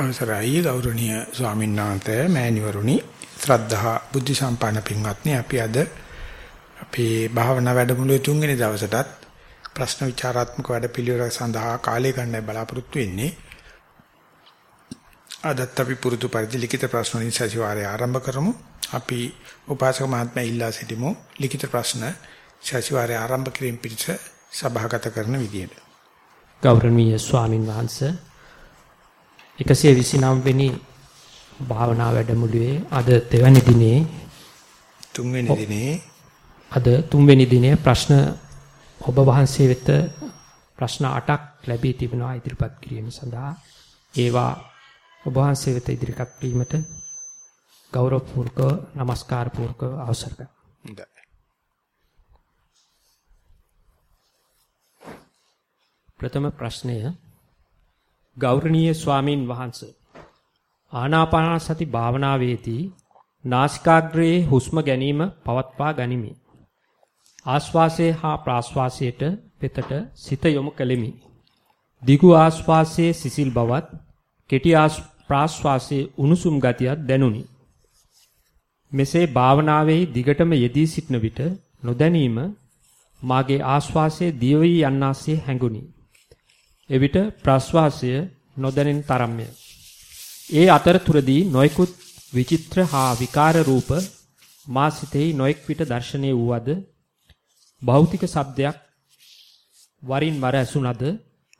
අවසරයි ගෞරවනීය ස්වාමීන් වහන්සේ මෑණිවරුනි. ශ්‍රද්ධහා බුද්ධ සම්පන්න පින්වත්නි අපි අද අපේ භාවනා වැඩමුළුවේ තුන්වෙනි දවසටත් ප්‍රශ්න විචාරාත්මක වැඩපිළිවෙළ සඳහා කාලය ගන්න බලාපොරොත්තු වෙන්නේ. අදත් අපි පුරුදු පරිදි ලිඛිත ප්‍රශ්න වලින් සතිವಾರය ආරම්භ කරමු. අපි උපාසක මහත්මයා ඉල්ලා සිටිමු ලිඛිත ප්‍රශ්න සතිವಾರය ආරම්භ කිරීම පිණිස සභාගත කරන විදියට. ගෞරවනීය ස්වාමින් වහන්සේ 129 වෙනි භාවනා වැඩමුළුවේ අද දෙවැනි දිනේ තුන්වෙනි දිනේ අද තුන්වෙනි දිනේ ප්‍රශ්න ඔබ වහන්සේ වෙත ප්‍රශ්න 8ක් ලැබී තිබෙනවා ඉදිරිපත් කිරීම සඳහා ඒවා ඔබ වහන්සේ වෙත ඉදිරිපත් කිරීමට ගෞරවපූර්වක নমස්කාර පූර්වක අවසර කරනවා. ප්‍රථම ප්‍රශ්නය ගෞරවනීය ස්වාමින් වහන්සේ ආනාපාන සති භාවනාවේදී නාසිකාග්‍රයේ හුස්ම ගැනීම පවත්වා ගනිමි. ආශ්වාසයේ හා ප්‍රාශ්වාසයට පෙතට සිත යොමු කෙලිමි. දිගු ආශ්වාසයේ සිසිල් බවත් කෙටි ප්‍රාශ්වාසයේ උණුසුම් ගතියක් දැනුනි. මෙසේ භාවනාවේ දිගටම යෙදී සිටන විට නොදැනීම මාගේ ආශ්වාසයේ දියවි යන්නාසේ හැඟුනි. එවිට ප්‍රශ්වාසය නොදැනෙන තරම්ය. ඒ අතරතුරදී නොයෙකුත් විචිත්‍ර හා විකාර රූප මා සිතෙහි නොයෙක් විට දැర్శණය වූවද භෞතික ශබ්දයක් වරින් වර ඇසුණද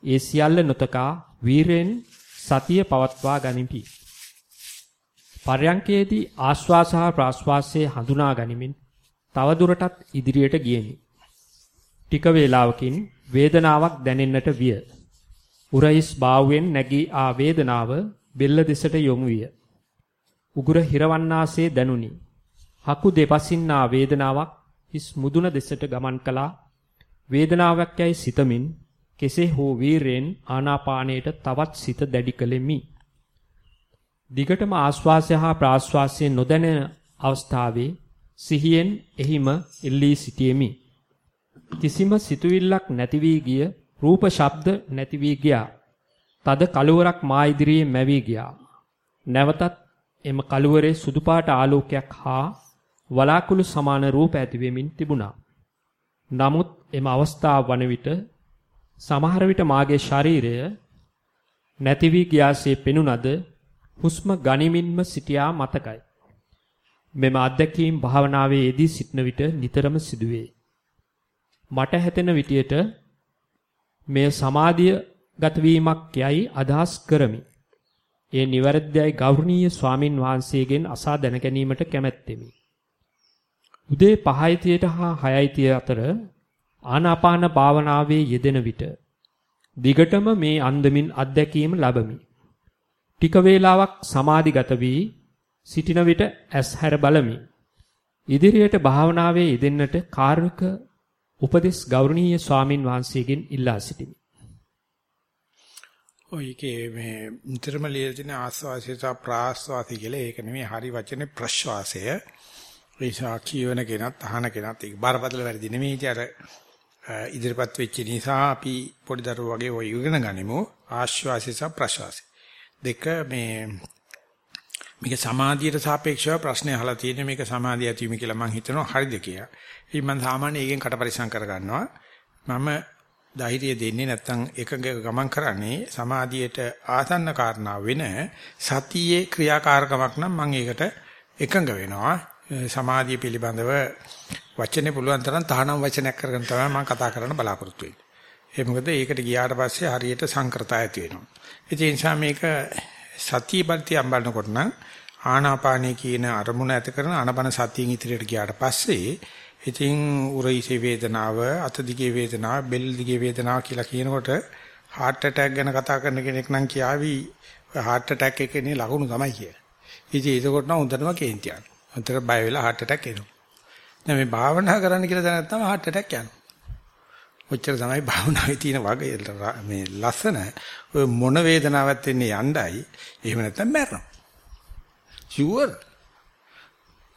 ඒ සියල්ල නොතකා වීරෙන් සතිය පවත්වා ගනිමි. පර්යංකයේදී ආශ්වාස හා ප්‍රාශ්වාසයේ හඳුනා ගනිමින් තවදුරටත් ඉදිරියට ගියෙමි. ටික වේලාවකින් වේදනාවක් දැනෙන්නට විය. උරයිස් බාහුවෙන් නැගී ආ වේදනාව බෙල්ල දෙසට යොමු විය. උගුර හිරවන්නාසේ දැනුනි. හකු දෙපසින් ආ වේදනාවක් හිස් මුදුන දෙසට ගමන් කළා. වේදනාවක් යයි සිතමින් කෙසේ හෝ වීරයෙන් ආනාපානයට තවත් සිත දැඩි කළෙමි. දිගටම ආශ්වාසය හා ප්‍රාශ්වාසය නොදැනෙන අවස්ථාවේ සිහියෙන් එහිම එල්ලී සිටියෙමි. කිසිම සිතුවිල්ලක් නැති වී ගිය රූප ශබ්ද නැති වී ගියා. තද කළුවරක් මා ඉදිරියේ මැවී ගියා. නැවතත් එම කළුවරේ සුදු පාට ආලෝකයක් හා වලාකුළු සමාන රූප ඇති වෙමින් තිබුණා. නමුත් එම අවස්ථාව වන විට සමහර විට මාගේ ශරීරය නැති වී ගියාසේ පෙනුනද හුස්ම ගනිමින්ම සිටියා මතකයි. මෙම අත්දැකීම් භාවනාවේ යෙදී සිටන විට නිතරම සිදුවේ. මට හැතෙන විටියට මෙය සමාධිය ගත වීමක් යයි අදහස් කරමි. ඒ නිවැරදියි ගෞරවනීය ස්වාමින් වහන්සේගෙන් අසා දැන ගැනීමට කැමැත්තෙමි. උදේ 5:30ට හා 6:30 අතර ආනාපාන භාවනාවේ යෙදෙන විට දිගටම මේ අන්දමින් අත්දැකීම ලැබමි. ටික වේලාවක් සමාධිගත වී සිටින විට ඇස් හැර බලමි. ඉදිරියට භාවනාවේ යෙදෙන්නට කාර්මික උපදෙස් ගෞරවනීය ස්වාමින් වහන්සේගෙන් ඉල්ලා සිටිමි. ඔයකේ මේ නිතරම ලියලා තියෙන ආස්වාසය සහ ප්‍රාස්වාසය කියලා ඒක නෙමෙයි හරි වචනේ ප්‍රශ්වාසය. ඒසා කියවන කෙනත් අහන කෙනත් ඒක බරපතල වැඩි නෙමෙයි. ඉතින් අර ඉදිරිපත් වෙච්ච නිසා අපි පොඩි දරුවෝ වගේ ඔය ඉගෙන ගනිමු ආශ්වාසය සහ ප්‍රශ්වාසය. දෙක මේ මේක සමාධියට සාපේක්ෂව ප්‍රශ්නේ අහලා තියෙන්නේ මේක සමාධිය ඇතිවීම කියලා මම හිතනවා හරිද කියලා. ඉතින් මම සාමාන්‍යයෙන් ඒකෙන් කට පරිසම් කර ගන්නවා. මම ධෛර්යය දෙන්නේ නැත්නම් එකඟ ගමන් කරන්නේ සමාධියට ආසන්න කාරණා වෙන සතියේ ක්‍රියාකාරකමක් නම් මම ඒකට එකඟ වෙනවා. සමාධිය පිළිබඳව වචනේ පුළුවන් තරම් තහනම් වචනයක් කරගෙන තමයි මම කතා කරන්න බලාපොරොත්තු වෙන්නේ. ඒ මොකද ඒකට ගියාට පස්සේ හරියට සංකෘතය ඇති වෙනවා. ඒ නිසා මේක සතිය බලතිය අම්බලනකොට නම් ආනාපානයේ කියන අරමුණ ඇති කරන අනබන සතියෙන් ඉදිරියට ගියාට පස්සේ ඉතින් උරයිසේ වේදනාව අත දිගේ වේදනාව බෙල් දිගේ වේදනාව කියලා කියනකොට heart attack ගැන කතා කරන කෙනෙක් නම් කියාවි heart attack එකේ ලකුණු තමයි කිය. ඉතින් ඒකකොට නම් හොඳටම කේන්ති යනවා. හොඳට බය වෙලා heart attack එනවා. දැන් මේ භාවනා කරන්න කියලා දැනගත්තාම තමයි heart attack යනවා. ඔච්චර තමයි භාවනාවේ තියෙන වගේ මේ ලස්සන ඔය මොන වේදනාවක් එන්නේ යණ්ඩයි එහෙම නැත්නම් මැරෙනවා. ෂුවර්.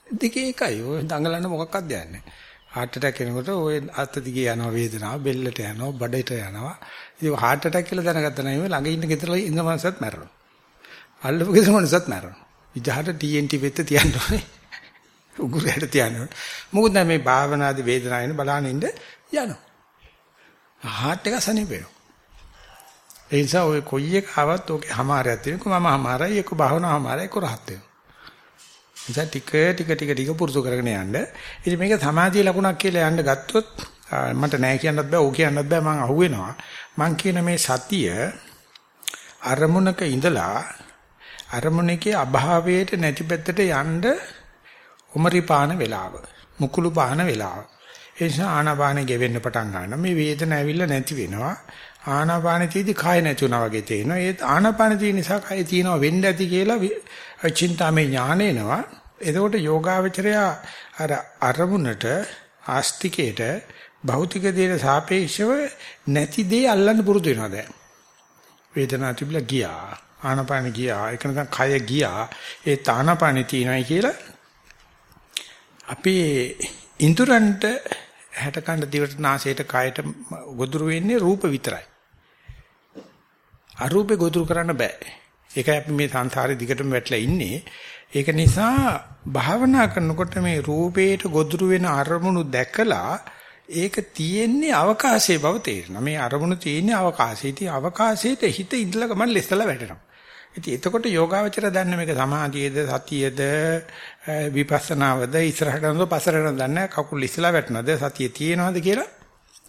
දෙකේ එකයි. ඔය දඟලන්න මොකක්වත් දෙයක් නැහැ. heart attack එනකොට ඔය අත දිගේ යනවා වේදනාව, බෙල්ලට යනවා, බඩට යනවා. ඉතින් heart attack කියලා දැනගත්තා නම් ළඟ ඉන්න ගෙදර ඉන්න මනසත් මැරෙනවා. අල්ලපු ගෙදර මොනසත් මැරෙනවා. විජහට TNT වෙත්ත තියන්න ඕනේ. උගුරයට තියන්න ඕනේ. මොකද මේ භාවනාදී වේදනාවෙන් බලන ඉන්න යනවා. හાર્ට් එක සනීප වෙනවා. ඒ නිසා ඔය කොයි එක ආවත් ඔකේ හමාරයක් තියෙනවා. මම හමාරයි එක්ක භාවනාව හමාරයි එක්ක රහත් වෙනවා. නිසා ටික ටික ටික ටික පුරුදු කරගෙන යන්න. ඉතින් මේක සමාධිය ලකුණක් කියලා යන්න ගත්තොත් මට නෑ කියන්නත් බෑ, ඕ කියන්නත් බෑ මං අහුවෙනවා. මං කියන මේ සතිය අරමුණක ඉඳලා අරමුණකේ අභාවයට නැති පැත්තට යන්න උමරි පාන වෙලාව. මුකුළු පාන වෙලාව. ඒ නිසා ආනාපානෙ ගෙවෙන්න පටන් ගන්නවා. මේ වේදන ඇවිල්ලා නැති වෙනවා. ආනාපානෙ තීදි කය නැති වුණා වගේ තේනවා. ඒ ආනාපානෙ තියෙන නිසා කය තියෙනවා වෙන්න ඇති කියලා චින්තාමේ ඥානේනවා. එතකොට යෝගාවචරය අර අරමුණට ආස්තිකේට භෞතික දේට සාපේක්ෂව නැති දේ අල්ලන්න පුරුදු වෙනවා දැන්. වේදනාව තිබිලා ගියා. ආනාපානෙ ගියා. ඒක නැත්නම් කය ගියා. ඒ තානාපානෙ තියෙනයි කියලා අපේ ඉන්ද්‍රයන්ට හැට කන්න දිවට නාසයට කයට ගොදුරු වෙන්නේ රූප විතරයි. අරූපේ ගොදුරු කරන්න බෑ. ඒකයි අපි මේ සංසාරේ දිගටම වැටලා ඉන්නේ. ඒක නිසා භාවනා කරනකොට මේ රූපේට ගොදුරු වෙන අරමුණු දැකලා ඒක තියෙන්නේ අවකාශයේ බව තේරෙනවා. මේ අරමුණු තියෙන්නේ අවකාශයේ. ඉතින් අවකාශයේට හිත ඉඳලා ගමන් ලෙසලා වැටෙනවා. ඉතින් එතකොට යෝගාවචර දන්න මේක සමාධියේද සතියේද විපස්සනාවද ඉස්සරහට යනද පස්සරට දන්නේ කකුල් ඉස්සලා වැටෙනවද සතිය තියෙනවද කියලා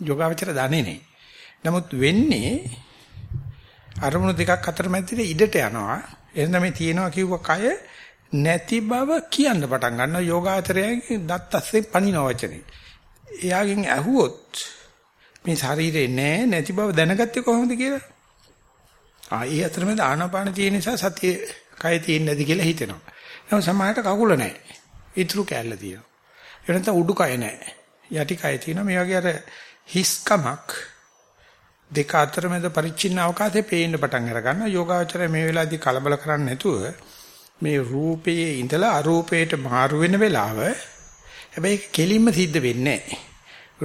යෝගාවචර දන්නේ නැහැ. නමුත් වෙන්නේ අරමුණු දෙකක් අතර මැදින් ඉඩට යනවා. එහෙනම් මේ තියෙනවා කිව්ව කය නැති බව කියන්න පටන් ගන්නවා යෝගාචරයේ දත් අස්සේ පණින වචනේ. එයාගෙන් ඇහුවොත් මේ ශරීරේ නෑ නැති බව දැනගත්තේ කොහොමද කියලා? ආ ඒ අතරමැද ආනාපාන තියෙන නිසා සතිය කය තියෙන්නේ නැති කියලා හිතෙනවා. නමුත් සමහරට කකුල නැහැ. ඊතුරු කැල්ල තියෙනවා. ඒ නැත්නම් උඩුකය නැහැ. යටි කය තියෙනවා. මේ වගේ අර හිස්කමක් දෙක අතර මැද පරිච්ඡින්න අවකාශයේ පේන්න පටන් අර ගන්නවා. යෝගාචරය මේ වෙලාවේදී කලබල කරන්නේ නැතුව මේ රූපයේ ඉඳලා අරූපයට මාරු වෙන වෙලාව හැබැයි කෙලින්ම සිද්ධ වෙන්නේ නැහැ.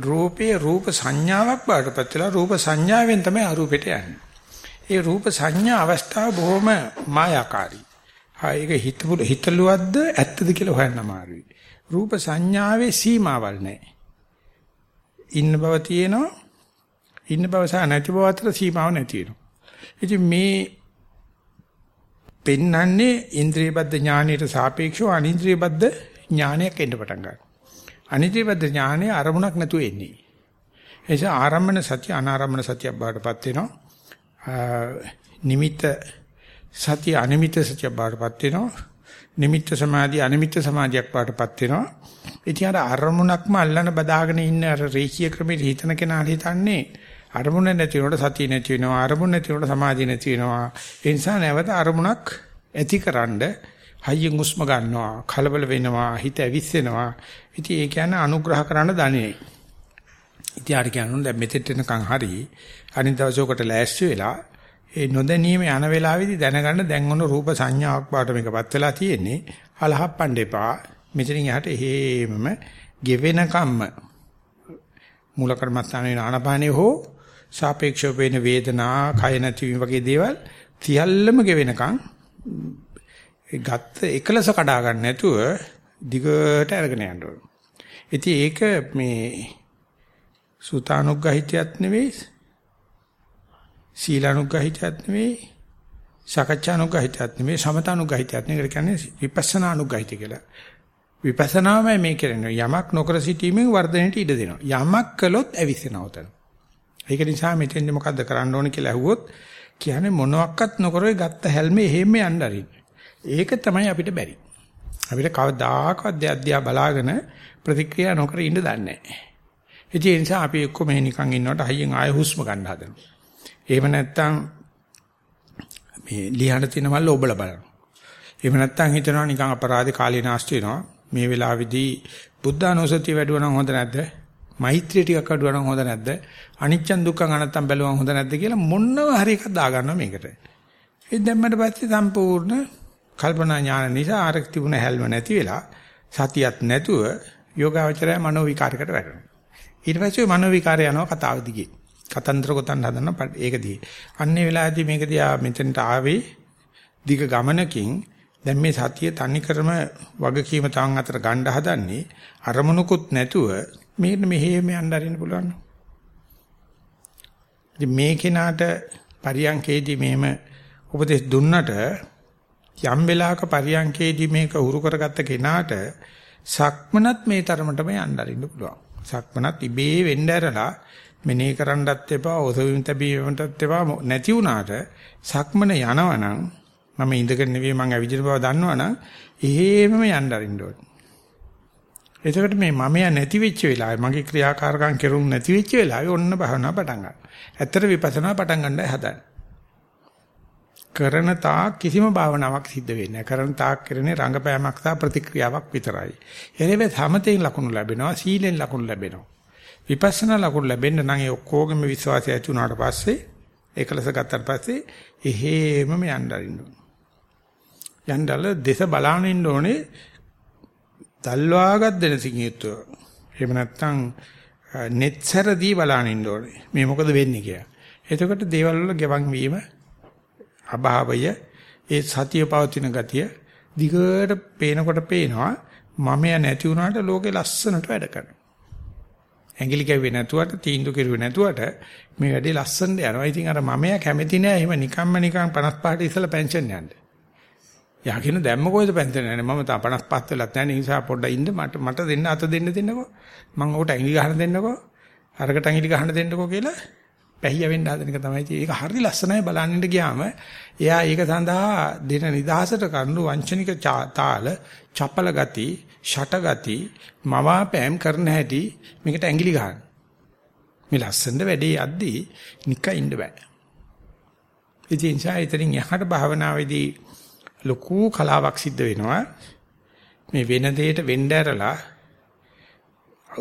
රූපයේ රූප සංඥාවක් බාටපත් වෙලා රූප සංඥාවෙන් තමයි අරූපෙට යන්නේ. ඒ රූප සංඥා අවස්ථාව බොහොම මායාකාරී. ආ ඒක හිතපු හිතලුවද්ද ඇත්තද කියලා හොයන්න අමාරුයි. රූප සංඥාවේ සීමාවල් නැහැ. ඉන්න බව තියෙනවා. ඉන්න බව සහ නැති බව අතර සීමාවක් නැති වෙනවා. ඉතින් මේ පෙන්වන්නේ ඉන්ද්‍රියබද්ධ ඥානයට සාපේක්ෂව අනින්ද්‍රියබද්ධ ඥානයක් එන්න පටන් ගන්නවා. අනිත්‍යබද්ධ ඥානය අරමුණක් නැතුව එන්නේ. ඒ නිසා ආරම්මන සත්‍ය අනාරම්මන සත්‍ය බාටපත් වෙනවා. නිමිත්ත සතිය අනිමිත්ත සත්‍ය බාටපත් වෙනවා. නිමිත්ත සමාධි අනිමිත්ත සමාධියක් බාටපත් වෙනවා. ඉතින් අර අරමුණක්ම අල්ලන බදාගෙන ඉන්න අර රේඛීය ක්‍රමයේ හිතන කෙනා හිතන්නේ අරමුණ නැති වෙනකොට සතිය නැති වෙනවා අරමුණ නැති වෙනකොට සමාධිය නැති වෙනවා ඒ නිසා නැවත අරමුණක් ඇතිකරනද හයියෙන් උස්ම ගන්නවා කලබල වෙනවා හිත ඇවිස්සෙනවා ඉතින් ඒ කියන්නේ අනුග්‍රහ කරන්න දන්නේ ඉතින් ආර කියනවා දැන් මෙතෙට එනකන් හරි අනිත් දවසකට ලෑස්ති වෙලා ඒ නොදැනීම යන වෙලාවේදී දැනගන්න දැන් ඔන්න රූප සංඥාවක් බාට මේකපත් වෙලා තියෙන්නේ අලහප්පන්න එපා මෙතනින් එහාට හේමම ගෙවෙන කම්ම මූල කර්මස්ථානයේ ආනපානේ හෝ සාපේක්ෂව වෙන වේදනා කය නැතිවීම වගේ දේවල් සියල්ලම ගෙවෙනකන් ඒ ගත්ත එකලස කඩා ගන්න නැතුව දිගට අරගෙන යන්න ඕන. ඉතින් ඒක මේ සුතානුග්‍රහිතයත් නෙවෙයි සීලානුග්‍රහිතයත් නෙවෙයි සකච්ඡානුග්‍රහිතයත් නෙවෙයි සමතානුග්‍රහිතයත් නෙවෙයි කියන්නේ විපස්සනානුග්‍රහිත කියලා. විපස්සනාමයි මේ කරන්නේ යමක් නොකර සිටීමෙන් වර්ධනයට ඉඩ දෙනවා. යමක් කළොත් ඇවිස්සෙනවා උතන. ඒක නිසා මෙතෙන්දි මොකද්ද කරන්න ඕන කියලා අහුවොත් කියන්නේ මොනවත් නොකර ගත්ත හැල්මේ එහෙම යන්න අරින්න. ඒක තමයි අපිට බැරි. අපිට කවදාකවත් දෙයක් බලාගෙන ප්‍රතික්‍රියා නොකර ඉන්න දන්නේ නැහැ. ඒ නිසා අපි එක්ක මේ නිකන් ඉන්නකොට හයියෙන් ආය හුස්ම ගන්න හදනවා. එහෙම නැත්නම් මේ ලියහන තියෙන මල්ල ඔබලා බලනවා. එහෙම නැත්නම් හිතනවා නිකන් අපරාධේ කාලේ නාස්ති වෙනවා. මේ වෙලාවේදී බුද්ධානුසතිය වැඩුවා නම් හොඳ නැද්ද? මෛත්‍රිය ටිකක් අඩුවා නම් හොඳ නැද්ද? අනිච්චන් දුක්ඛං අනත්තම් බැලුවම හොඳ නැද්ද කියලා මොනව හරි එකක් දාගන්නවා මේකට. ඒ දැම්මට පස්සේ සම්පූර්ණ කල්පනා ඥාන නිසා ආරක් තිබුණ හැල්ම නැති වෙලා සතියක් නැතුව යෝගාවචරය මනෝ විකාරයකට වැටෙනවා. ඊට පස්සේ මනෝ විකාරය යනවා කතාව දිගේ. කතන්දර ගොතන්න හදන ඒක දිගේ. අන්නේ වෙලාවේදී මේක දිහා මෙතෙන්ට ආවේ දිග ගමනකින් දැන් මේ සතිය තනි කරම වගකීම තවන් අතර ගන්න හදන්නේ අරමුණුකුත් නැතුව මේකට මෙහෙම යන්න අරින්න පුළුවන්. ඉතින් මේ කෙනාට පරියන්කේදී මෙහෙම උපදෙස් දුන්නට යම් වෙලාවක පරියන්කේදී මේක උරු කරගත්ත කෙනාට සක්මනත් මේ තරමටම යන්න අරින්න පුළුවන්. සක්මනත් ඉබේ වෙන්න ඇරලා මෙනේ කරන්නත් එපා ඔසවින් තැබීමටත් එපා නැති වුණාට සක්මන යනවනම් මම ඉඳගෙන නෙවෙයි මං ඇවිදින බව දන්නවනම් එහෙමම යන්න අරින්න ඕනේ. එතකොට මේ මමයා නැති වෙච්ච වෙලාවේ මගේ ක්‍රියාකාරකම් කෙරුම් නැති වෙච්ච වෙලාවේ ඔන්න භවනා පටන් ගන්නවා. ඇත්තට විපස්සනා පටන් ගන්නයි හදන්නේ. කරන තාක් කිසිම භාවනාවක් සිද්ධ වෙන්නේ නැහැ. කරන තාක් කරන්නේ රංගපෑමක් සහ ප්‍රතික්‍රියාවක් විතරයි. එනෙවෙ සමතෙන් ලකුණු ලැබෙනවා, සීලෙන් ලකුණු ලැබෙනවා. විපස්සනා ලකුණු ලැබෙන්න නම් ඒ ඔක්කොගෙම විශ්වාසය ඇති වුණාට පස්සේ ඒකලස ගත්තාට පස්සේ එහෙමම යන්න අරින්න ඕනේ. යන්නදල දේශ බලාගෙන ඉන්න ඕනේ දල්වාගත් දෙන සිංහියත්ව. එහෙම නැත්නම් netසරදී බලාගෙන ඉන්න ඕනේ. මේ මොකද වෙන්නේ කියලා. එතකොට දේවල් වල ගෙවන් වීම අභාවය ඒ සතිය පවතින ගතිය දිගට පේනකොට පේනවා මමයා නැති වුණාට ලෝකේ ලස්සනට වැඩ කරනවා. ඇඟිලි කැව්වේ නැතුවට තීන්දුව කෙරුවේ නැතුවට මේ වැඩේ ලස්සනට යනවා. ඉතින් අර මමයා කැමති නෑ එහෙම නිකම්ම නිකම් 55ට ඉස්සලා පෙන්ෂන් යන්න. යකින දැම්ම කොහෙද පෙන්ෂන් යන්නේ? මම තා 55 වෙලත් නැහැ. ඒ නිසා පොඩ්ඩක් ඉන්න මට මට දෙන්න අත දෙන්න දෙන්නකෝ. මම ඔකට ඇඟිලි ගහන්න දෙන්නකෝ. අරකට ඇඟිලි ගහන්න දෙන්නකෝ කියලා පැහිය වෙන්න හදන එක තමයි තියෙන්නේ. ඒක හරි ලස්සනයි බලන්න ගියාම එයා ඒක සඳහා දෙන නිදහසට කරුණු වංචනික තාල, චපල ගති, ෂට ගති, මවාපෑම් කරන හැටි මේකට ඇඟිලි ගන්න. මේ ලස්සනද වැඩේ යද්දී නිකන් ඉන්න බෑ. ඉතින් සායිතරින් යහට භාවනාවේදී ලොකු කලාවක් සිද්ධ වෙනවා. මේ වෙන දෙයට වෙන්න ඇරලා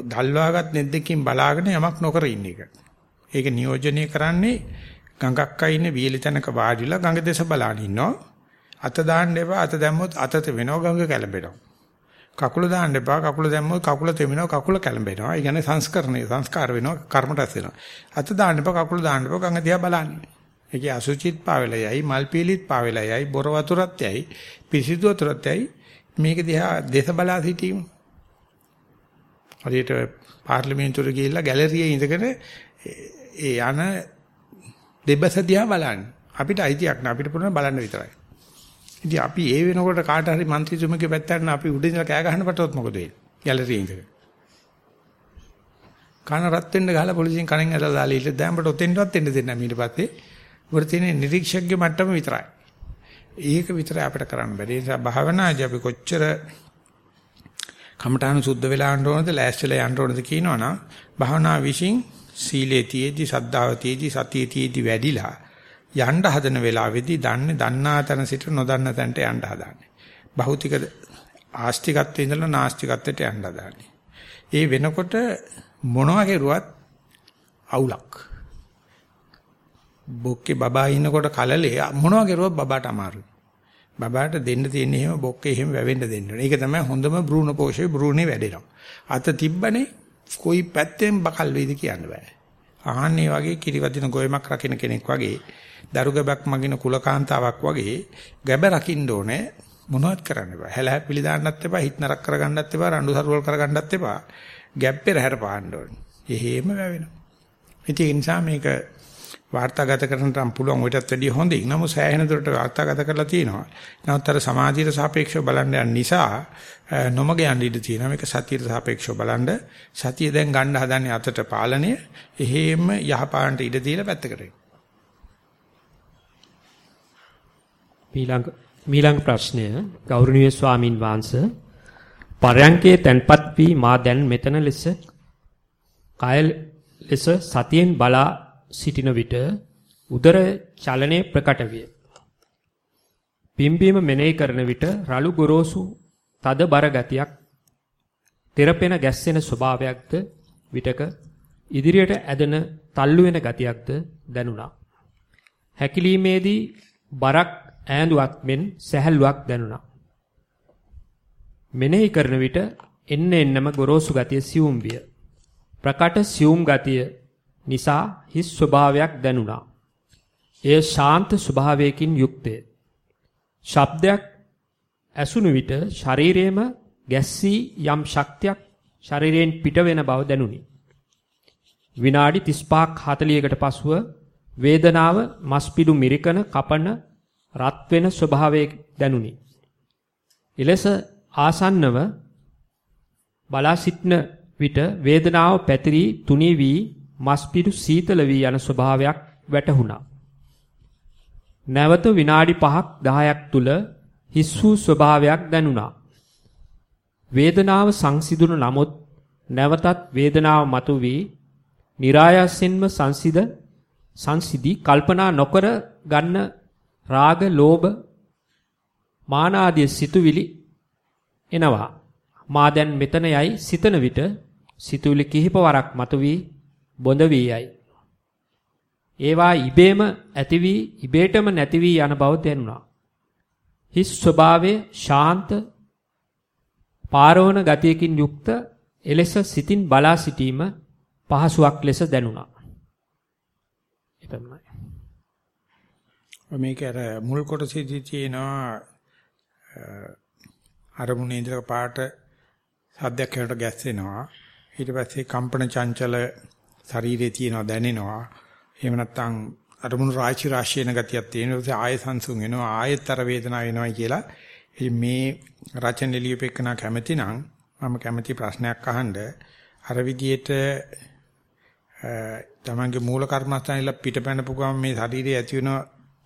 දල්වාගත් නෙද්දකින් බලාගෙන යමක් නොකර ඉන්න එක. ඒක නියෝජනය කරන්නේ ගඟක් අයිනේ වියලි තැනක වාඩිලා ගඟ දෙස බලාන ඉන්නවා. අත දාන්න එපා අත දැම්මොත් අතට වෙනවා ගඟ කැළඹෙනවා. කකුල දාන්න එපා කකුල දැම්මොත් කකුල තෙමිනවා කකුල කැළඹෙනවා. ඒ කියන්නේ සංස්කරණය සංස්කාර වෙනවා කර්ම රැස් වෙනවා. අත දාන්න එපා කකුල දාන්න එපා ගඟ දිහා බලන්නේ. ඒකේ අසුචිත් පාවෙලයයි මල් පීලිත් පාවෙලයයි බොර වතුරත් යයි පිසිදු වතුරත් යයි මේක දිහා දේශ බලා සිටීම. හරියට පාර්ලිමේන්තුවට ගිහිල්ලා ගැලරියේ ඉඳගෙන ඒ යන දෙබස දිහා බලන්න. අපිට අයිතියක් නෑ අපිට පුළුවන් බලන්න විතරයි. ඉතින් අපි ඒ වෙනකොට කාට හරි മന്ത്രിතුමගේ පැත්තට අපි උඩින් ඉඳලා කෑ ගහන්න පටවොත් මොකද වෙන්නේ? ගැලරියේ ඉඳලා. කන රත් වෙන්න ගහලා පොලිසියෙන් කණෙන් ඇදලා දාලා ඉල්ල දැම්බට ඔතෙන්ටවත් එන්න දෙන්නේ නැහැ ඊට පස්සේ. උගර තියෙන නිරීක්ෂකගේ මට්ටම විතරයි. ඒක විතරයි අපිට කරන්න බැරි. ඒ නිසා භාවනාදී අපි කොච්චර කමඨාන සුද්ධ වෙලා යන්න ඕනද, ලෑස්තිලා යන්න ඕනද කියනවනම් භාවනා විශ්ින් සීලේ තියේදී සද්ධාව තියේදී සතිය තියේදී වැඩිලා යන්න හදන වෙලාවේදී දන්නේ දන්නා තැන සිට නොදන්න තැනට යන්න හදාන්නේ. භෞතික ආස්තිකත්වයේ ඉඳලා නාස්තිකත්වයට යන්න හදාන්නේ. ඒ වෙනකොට මොනවා කෙරුවත් අවුලක්. බොක්කේ බබා ඉන්නකොට කලලේ මොනවා කෙරුවත් බබාට අමාරුයි. බබාට දෙන්න තියෙන එහෙම බොක්කේ එහෙම වැවෙන්න දෙන්න ඕනේ. ඒක තමයි හොඳම බ්‍රූන පෝෂේ බ්‍රූනේ වැඩෙනවා. අත තිබ්බනේ කොයි පැත්තෙන් බකල් වෙයිද කියන්න බෑ. ආන්නේ වගේ කිරිවදින ගොයමක් රකින්න කෙනෙක් වගේ දරු ගැබක් මගින කුලකාන්තාවක් වගේ ගැබ රකින්න ඕනේ මොනවත් කරන්න බෑ. හැලහැප්පිලි දාන්නත් එපා, හිත නරක කරගන්නත් එපා, රණ්ඩු සරුවල් කරගන්නත් එපා. ගැබ් පෙරහැර පාන්න ඕනේ. එහෙම වැවෙනවා. ඉතින් ඒ නිසා මේක වාර්තාගත කරන්නට පුළුවන් ඔයටත් වැඩිය හොඳයි. නමුත් සෑහෙන දුරට වාර්තාගත කරලා තියෙනවා. නමුත් අර සමාධියට සාපේක්ෂව බලන්න යන නිසා නොමග යන්න ඉඩ තියෙනවා. මේක සතියට සාපේක්ෂව බලන්න. සතිය දැන් ගන්න හදන්නේ අතට පාලනය. එහෙම යහපාන්ට ඉඩ දීලා පැත්තකට. මීළඟ මීළඟ ප්‍රශ්නය ගෞරවනීය ස්වාමින් වහන්සේ පරයන්කේ තැන්පත් වී මා දැන් මෙතන ලෙස කය ලෙස සතියෙන් බලා සිටින විට උදර චලනයේ ප්‍රකට විය. පිම්බීම මෙනෙහි කරන විට රළු ගොරෝසු තද බර ගතියක් තෙරපෙන ගැස්සෙන ස්වභාවයක්ද විටක ඉදිරියට ඇදෙන තල්ලු වෙන ගතියක්ද දැනුණා. හැකිලීමේදී බරක් ඈඳුවක් මෙන් සැහැල්ලුවක් දැනුණා. මෙනෙහි කරන විට එන්න එන්නම ගොරෝසු ගතිය සියුම් විය. ප්‍රකට සියුම් ගතිය නිසා හිස් ස්වභාවයක් දැනුණා. එය ශාන්ත ස්වභාවයකින් යුක්තය. ශබ්දයක් ඇසුණු විට ශරීරයේම ගැස්සී යම් ශක්තියක් ශරීරයෙන් පිට වෙන බව දැනුනි. විනාඩි 35ක් 40කට පසුව වේදනාව මස්පිඩු මිරිකන කපන රත් වෙන ස්වභාවයක් දැනුනි. එලෙස ආසන්නව බලා සිටන විට වේදනාව පැතිරී තුනී වී මස්පිඩු සීතල වී යන ස්වභාවයක් වැටහුණා. නැවත විනාඩි 5ක් 10ක් තුල හිස් වූ ස්වභාවයක් දැනුණා. වේදනාව සංසිඳුණු නමුත් නැවතත් වේදනාව මතුවී નિરાයසින්ම සංසිඳ සංසිදී කල්පනා නොකර ගන්න රාග, ලෝභ, මාන ආදී සිතුවිලි එනවා. මා දැන් මෙතන යයි සිතන විට සිතුවිලි කිහිප වරක් මතුවී බොඳ වී යයි. ඒවා ඉබේම ඇති වී ඉබේටම නැති වී යන බව දැනුණා. හිස් ස්වභාවය ශාන්ත පාරවන ගතියකින් යුක්ත එලෙස සිතින් බලා සිටීම පහසුවක් ලෙස දැනුණා. එපමණයි. මේක අර මුල් කොටසේදී තියෙනවා අරමුණේ ඉඳලා පාට සද්දයක් කරට ගැස්සෙනවා. ඊට පස්සේ කම්පන චංචල ශරීරේ තියෙනවා දැනෙනවා. එහෙම නැත්නම් අරමුණු රාශි රාශියන ගතියක් තියෙනවා. ආය සංසුන් වෙනවා. ආයතර වේදනාව වෙනවා කියලා. මේ රචන ලියුපෙකනා කැමති නම් මම කැමති ප්‍රශ්නයක් අහන්න. අර විදියට තමන්ගේ මූල කර්මස්ථානෙලා පිටපැනපු ගමන් මේ ශරීරයේ ඇති වෙන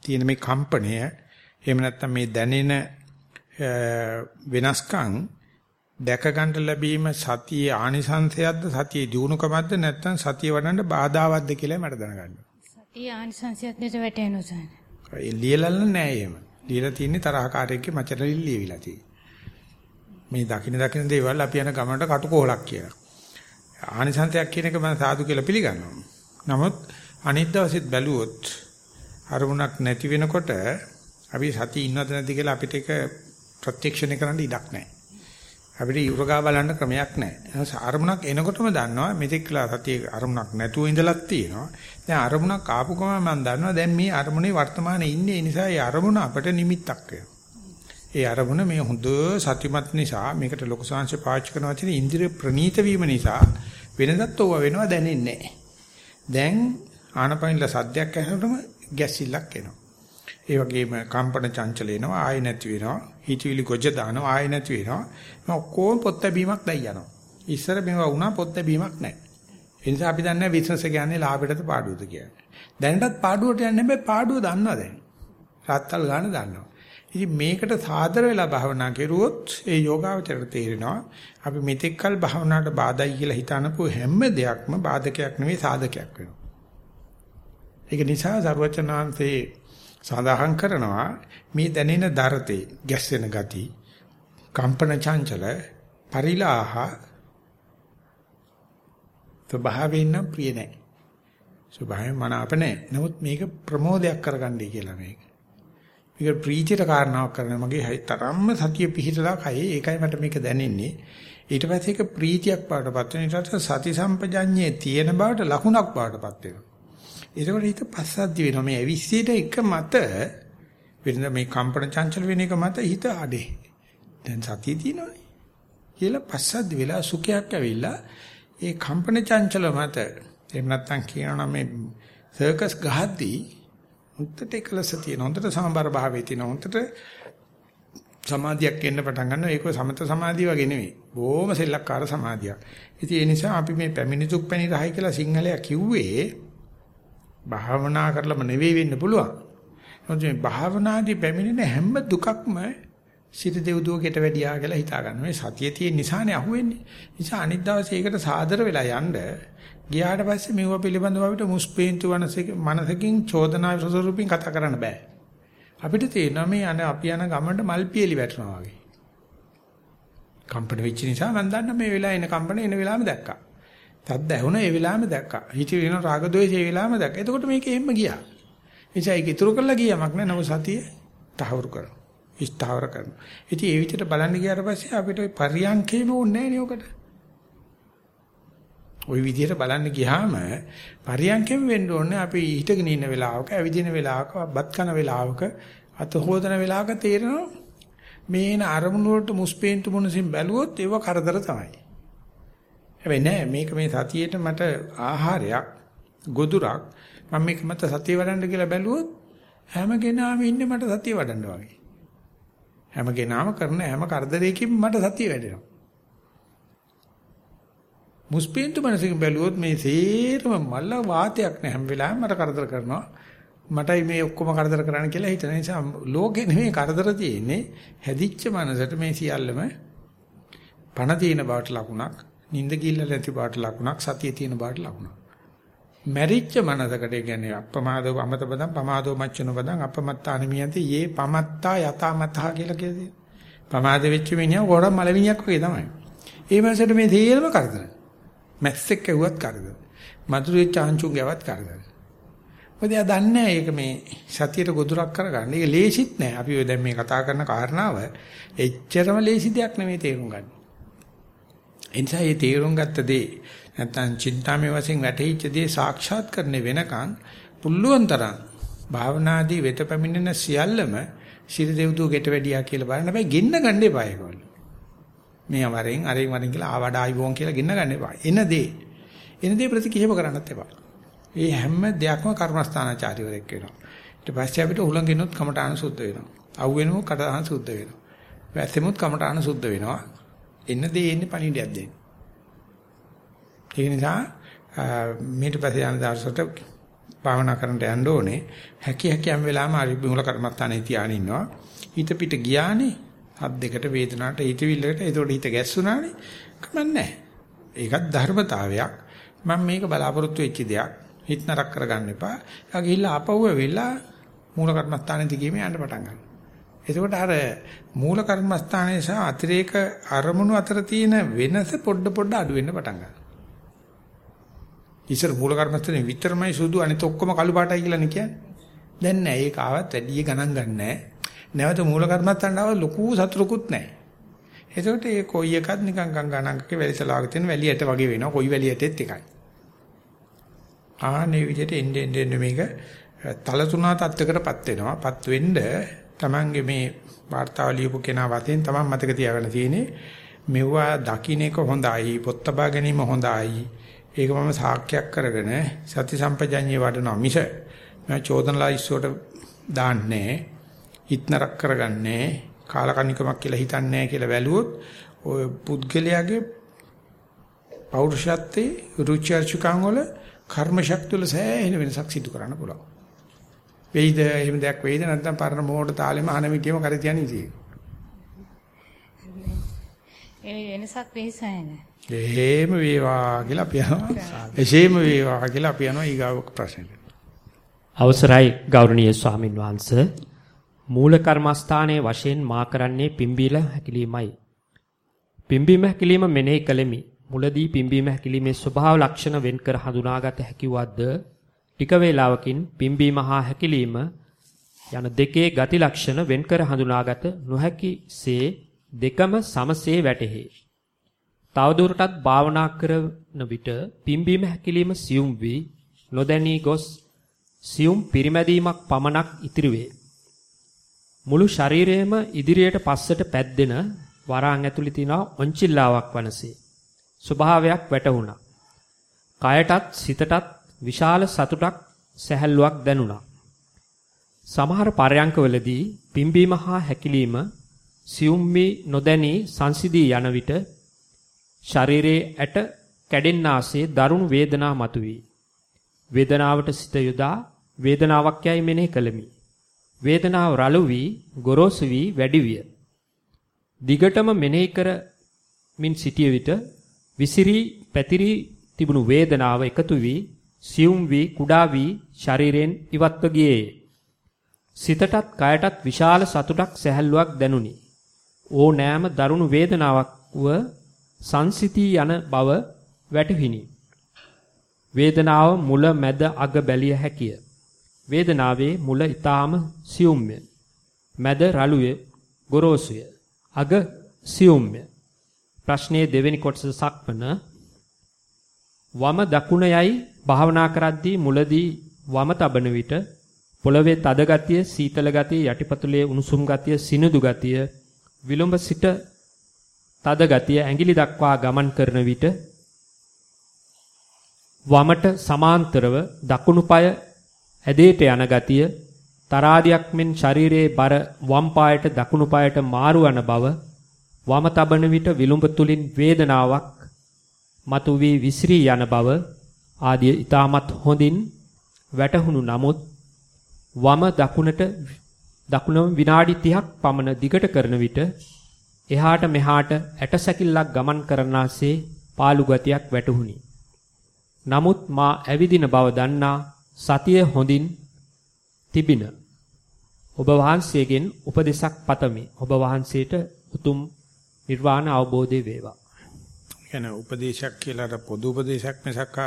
තියෙන මේ කම්පණය එහෙම නැත්නම් මේ දැනෙන වෙනස්කම් දැක ගන්න ලැබීම සතියේ ආනිසංශයක්ද සතියේ දියුණුකමක්ද නැත්නම් සතිය වඩන්න බාධාවත්ද කියලා මට දැනගන්න. සතිය ආනිසංශයක් දෙට වැටෙනවා සාන. ඒ ලියලන්න නෑ එහෙම. ලියලා තියෙන්නේ තරහකාරයෙක්ගේ මචරලින් ලියවිලා තියෙන්නේ. මේ දකින්න දකින්න දේවල් අපි යන ගමනට කටුකොහලක් කියලා. ආනිසංශයක් කියන එක මම සාදු කියලා පිළිගන්නවා. නමුත් අනිත් දවසෙත් බැලුවොත් අරමුණක් නැති වෙනකොට අපි සතිය ඉන්නවද නැද්ද කියලා අපිට ඒක ප්‍රත්‍යක්ෂණය කරන්න ඉඩක් නැහැ. අපිට යුරගා බලන්න ක්‍රමයක් නැහැ. අරමුණක් එනකොටම දන්නවා මෙතෙක් කියලා සතිය අරමුණක් නැතුව ඉඳලක් තියෙනවා. දැන් අරමුණක් ආපු ගමන් මම දන්නවා දැන් මේ අරමුණේ වර්තමානයේ ඉන්නේ නිසා ඒ අරමුණ අපට නිමිත්තක් ඒ අරමුණ මේ හොඳ සතිමත් නිසා මේකට ලොකු සංශය පාවිච්චි කරනවා කියන ඉන්ද්‍රිය ප්‍රනීත වීම නිසා වෙනදත් ඕවා වෙනවා දැනෙන්නේ නැහැ. දැන් ආනපනින්ල සද්දයක් ඇහෙනකොටම ගැසිල්ලක් එනවා. ඒ වගේම කම්පන චංචල එනවා ආය නැති වෙනවා. හිතවිලි ගොජ දානවා ආය නැති වෙනවා. මේ ඔක්කොම පොත් බැීමක් දැයි යනවා. ඉස්සර මේවා වුණා පොත් බැීමක් නැහැ. ඒ නිසා අපි දන්නේ බිස්නස් එක යන්නේ ලාභයටද පාඩුවද කියලා. දැනටත් පාඩුවට යන්නේ හැබැයි පාඩුව දන්නවා දැන්. රාත්තල් ගන්න දන්නවා. ඉතින් මේකට සාදර වෙලා භාවනා කරුවොත් ඒ යෝගාවචරයට තේරෙනවා අපි මෙතෙක්කල් භාවනාවට බාධායි කියලා හිතනපු හැම දෙයක්ම බාධකයක් නෙවෙයි සාධකයක් වෙනවා. ඒක නිසා සර්වචනාංශේ සඳහන් කරනවා මේ දැනෙන දරතේ ගැස්සෙන ගති කම්පන චංචල පරිලාහ ස්වභාවයෙන් නම් ප්‍රිය නැහැ. ස්වභාවයෙන් මනාප නැහැ. නමුත් මේක ප්‍රමෝදයක් කරගන්නයි කියලා මේක. මේක ප්‍රීතියට කාරණාවක් කරන මගේ තරම්ම සතිය පිහිටලා කයේ ඒකයි මට මේක දැනෙන්නේ. ඊට පස්සේ ඒක ප්‍රීතියක් බවටපත් වෙන ඊට සති සම්පජඤ්ඤයේ තියෙන බවට ලකුණක් බවටපත් වෙනවා. ඒකවල හිත පස්සද්ධි වෙනවා. මේ ඇවිස්සීට එක මත වෙන මේ කම්පන චංචල වෙන එක මත හිත අඩේ. දැන් සතිය තියෙනවනේ. කියලා පස්සද්ධි වෙලා සුඛයක් ඇවිල්ලා ඒ කම්පන චංචල මත එහෙම නැත්නම් කියනවා මේ සර්කස් ගහද්දී හොඳට එකලස තියෙන හොඳට සමබර භාවයේ තියෙන හොඳට සමාධියක් එන්න පටන් ගන්නවා ඒක සමත සමාධිය වගේ නෙවෙයි බොහොම සෙල්ලක්කාර සමාධියක් ඉතින් ඒ නිසා අපි මේ පැමිණි දුක් පැණි රහයි කියලා සිංහලයා කිව්වේ භාවනා කරලම නෙවෙයි වෙන්න පුළුවන් මොකද මේ භාවනාදී පැමිණෙන හැම දුකක්ම සිත දෙව්දුවකට වැඩියා කියලා හිතා ගන්න. මේ සතිය තියෙන නිසානේ අහුවෙන්නේ. නිසා අනිත් දවසේ ඒකට සාදර වෙලා යන්න ගියාට පස්සේ මේව පිළිබඳව අපිට මුස්පේන්තු මනසකින් චෝදනා ස්වරූපින් කතා කරන්න බෑ. අපිට තේරෙනවා මේ අන අපි යන ගමනට මල් පියලි වැටෙනවා වගේ. කම්පන වෙච්ච නිසා මම දන්න මේ වෙලාව එන කම්පන එන වෙලාවෙම දැක්කා. තද්ද ඇහුණ ඒ වෙලාවෙම දැක්කා. හිත වෙන රාග දෝෂ ඒ වෙලාවෙම දැක්කා. එතකොට මේක එහෙම ගියා. එනිසා ඒක ඉතුරු කරලා ගියාමක් නෑ. නමුත් සතිය තහවුරු කරනවා. ස්ථාවර කරනවා. ඉතින් ඒ විදිහට බලන්න ගියාට පස්සේ අපිට පරියන්කේම ඕනේ නෑ නේ ඔකට. ওই විදිහට බලන්න ගියාම පරියන්කෙම වෙන්න ඕනේ අපි හිටගෙන ඉන්න වෙලාවක, ඇවිදින වෙලාවක, බත් කන වෙලාවක අත හොදන වෙලාවක තේරෙනවා මේන අරමුණු වලට මුස්පේන්තු මොනසින් බැලුවොත් ඒව කරදර තමයි. හැබැයි නෑ මේක මේ සතියේට මට ආහාරයක් ගොදුරක් මම මේක මත සතිය වඩන්න කියලා බැලුවොත් හැම කෙනාම ඉන්නේ මට සතිය වඩන්න වගේ. හැම කෙනාම කරන හැම කරදරයකින් මට සතිය වැඩෙනවා. මුස්පීන්තු මනසකින් බැලුවොත් මේ සේරම මල්ල වාතයක් නෑ හැම වෙලාවෙම මට කරදර කරනවා. මටයි මේ ඔක්කොම කරදර කරන්න කියලා හිතන නිසා ලෝකේ නෙමෙයි කරදර තියෙන්නේ. හැදිච්ච මනසට මේ සියල්ලම පණ තියෙන බවට ලකුණක්, නිින්ද කිල්ල නැති බවට ලකුණක්, සතිය තියෙන බවට ලකුණක්. මැරිච්ච මනසකට කියන්නේ අප්‍රමාදෝ අමත බදම් පමාදෝ මච්චන බදම් අපමත්තානමියන්ති යේ පමත්තා යතාමතා කියලා කියදී. පමාද වෙච්ච මිනිහා ගොඩක් මලමිනියක් වගේ තමයි. ඒ මනසට මේ තේරම කරදර. මැස්සෙක් ඇහුවත් කරදර. මధుරේ චාන්චුන් ගැවත් කරදර. මොකද එයා දන්නේ ඒක මේ සතියට ගොදුරක් කරගන්න. ඒක ලේසිත් නෑ. අපි ඔය දැන් මේ කතා කරන කාරණාව එච්චරම ලේසි දෙයක් නෙමෙයි තේරුම් ගන්න. එනිසා මේ තේරුම් ගත්ත දේ නැත්නම් චින්තාමය වශයෙන් වැටහිච්ච දේ සාක්ෂාත් කරන්න වෙනකන් පුල්ලුවන් තරම් භාවනාදී වෙත පැමිණෙන සියල්ලම ශිර දෙව්දුව ගෙට වැඩියා කියලා බලන්න බෑ ගෙන්න ගන්න එපා ඒකවල. මේ වරෙන් අරින් වරින් කියලා ආවඩ ආයිවෝන් කියලා ගෙන්න ගන්න එපා. එන දේ. එන දේ ප්‍රතික්‍රියාව කරන්නත් එපා. මේ හැම දෙයක්ම කර්මස්ථානාචාරිවරයෙක් වෙනවා. ඊට පස්සේ අපිට උලංගෙනොත් කමඨාන සුද්ධ වෙනවා. අවුවෙනොත් කටහන් සුද්ධ වෙනවා. වැස්සෙමුත් කමඨාන සුද්ධ වෙනවා. එන දේ එන්නේ පණිඩයක් දෙන්න. ඒ නිසා මේට පස්සේ යන දවසට භාවනා කරන්න යන්න ඕනේ. හැකි හැකි හැම වෙලාවෙම අරි මූල කර්මස්ථානේ තියාගෙන ඉන්නවා. හිත පිට ගියානේ. හත් දෙකට වේදනාවට හිතවිල්ලකට ඒතකොට හිත ගැස්සුණානේ. කමන්නේ ඒකත් ධර්මතාවයක්. මම මේක බලාපොරොත්තු වෙච්ච දෙයක්. හිත නරක කරගන්න එපා. ඒක ගිහිල්ලා ආපහු වෙලා මූල කර්මස්ථානේ දිගේම යන්න පටන් ගන්නවා. එතකොට අර මූල කර්මස්ථානයේ සහ අතිරේක අරමුණු අතර තියෙන වෙනස පොඩ පොඩ අඩු වෙන්න පටන් ගන්නවා. ඉස්සර මූල කර්මස්ථානේ විතරමයි සුදු අනිත ඔක්කොම කළු පාටයි කියලානේ කියන්නේ. දැන් නෑ ඒක ආවත් වැඩි ගණන් ගන්නෑ. නැවත මූල කර්මස්ථානට ආව ලොකු සතුටුකුත් නෑ. එතකොට ඒ කොයි එකත් නිකන් ගංගානංගක වැලිසලාවක තියෙන වැලියට වගේ වෙනවා. කොයි වැලියටෙත් එකයි. ආනේ විදිහට එන්නේ එන්නේ මේක තලතුණා තත්වයකටපත් වෙනවා. පත් වෙන්න තමන්ගේ මේ වාර්තාව ලියපු කෙනා වතෙන් තමන් මතක තියාගන්න තියෙන්නේ මෙවුවා දකින්න එක හොඳයි පොත් තබා ගැනීම හොඳයි. ඒක මම සාක්ෂයක් කරගෙන සති සම්පජඤ්ඤේ වඩනවා. මිස මම චෝදනලා ඉස්සුවට දාන්නේ ඉත්නරක් කරගන්නේ කාලකණිකමක් කියලා හිතන්නේ කියලා වැළුවොත් ඔය පුද්ගලයාගේ පෞරුෂත්වයේ රුචර්චුකම් වල කර්ම ශක්තිය වල සෑහෙන වෙනසක් සිදු කරන්න පුළුවන්. වෙයිද එහෙම දෙයක් වෙයිද නැත්නම් පරණ මොහොත තාලෙම අනමිටියම කර තියන්නේ ඉතින්. ඒ වෙනසක් වෙයිසයනේ. එහෙම වේවා කියලා අපි යනවා. එසේම වේවා කියලා අපි යනවා ඊගාව ප්‍රශ්නෙට. අවසරයි ගෞරවනීය ස්වාමින් වහන්සේ. මූල කර්මස්ථානයේ වශයෙන් මා කරන්නේ පිම්බීල හැකිලීමයි. පිම්බීම හැකිලීම මෙනෙහි කළෙමි. මුලදී පිම්බීම හැකිලීමේ ස්වභාව ලක්ෂණ වෙන්කර හඳුනාගත හැකිවද්ද ටික වේලාවකින් පිම්බීම හා හැකිලීම යන දෙකේ ගති ලක්ෂණ වෙන්කර හඳුනාගත නොහැකිසේ දෙකම සමසේ වැටහේ. තවදුරටත් භාවනා කරන විට පිම්බීම හැකිලිම සියුම් වී නොදැනී ගොස් සියුම් පිරිමැදීමක් පමණක් ඉතිරි වේ. මුළු ශරීරයම ඉදිරියට පස්සට පැද්දෙන වරාන් ඇතුළේ තියෙන ඔන්චිල්ලාවක් වනසේ ස්වභාවයක් වැටහුණා. කයටත් සිතටත් විශාල සතුටක් සැහැල්ලුවක් දැනුණා. සමහර පරයන්කවලදී පිම්බීම හා හැකිලිම සියුම් වී නොදැනී සංසිදී යන විට ශරීරයේ ඇට කැඩෙන්නාසේ දරුණු වේදනා මතුවේ. වේදනාවට සිත යොදා වේදනාවක් යයි මෙනෙහි කළෙමි. වේදනාව රළු වී ගොරෝසු වී වැඩි විය. දිගටම මෙනෙහි කරමින් සිටිය විට විසිරි පැතිරි තිබුණු වේදනාව එකතු වී සියුම් වී කුඩා වී ශරීරයෙන් ඉවත්ව ගියේය. සිතටත් කයටත් විශාල සතුටක් සැහැල්ලුවක් දැනුනි. ඕනෑම දරුණු වේදනාවක් ව සංසිතී යන බව වැටහිනි. වේදනාව මුල මැද අග බැලිය හැකිය. වේදනාවේ මුල ඊටාම සියුම්ය. මැද රළුය, ගොරෝසුය. අග සියුම්ය. ප්‍රශ්නයේ දෙවෙනි කොටස සක්මන වම දකුණ යයි භාවනා කරද්දී මුලදී වම තබන විට පොළවේ තද ගතිය, සීතල ගතිය, යටිපතුලේ උණුසුම් ගතිය, සිනිඳු ගතිය, විලුඹ සිට තද ගතිය ඇඟිලි දක්වා ගමන් කරන විට වමට සමාන්තරව දකුණු පාය ඇදේට යන ගතිය තරාදියක් මෙන් ශරීරයේ බර වම් පායට දකුණු පායට මාරු වන බව වම තබන විට විලුඹ තුලින් වේදනාවක් මතු වී විසිරී යන බව ආදී ඊටමත් හොඳින් වැටහුණු නමුත් වම දකුණට දකුණ විනාඩි 30ක් පමණ දිගට කරන විට එහාට මෙහාට ඇටසැකිල්ලක් ගමන් කරනාසේ පාළු ගතියක් වැටහුණි. නමුත් මා ඇවිදින බව දන්නා සතිය හොඳින් තිබින ඔබ වහන්සේගෙන් උපදෙසක් පතමි. ඔබ වහන්සේට උතුම් නිර්වාණ අවබෝධය වේවා. කියන උපදේශයක් කියලා පොදු උපදේශයක් මිසක්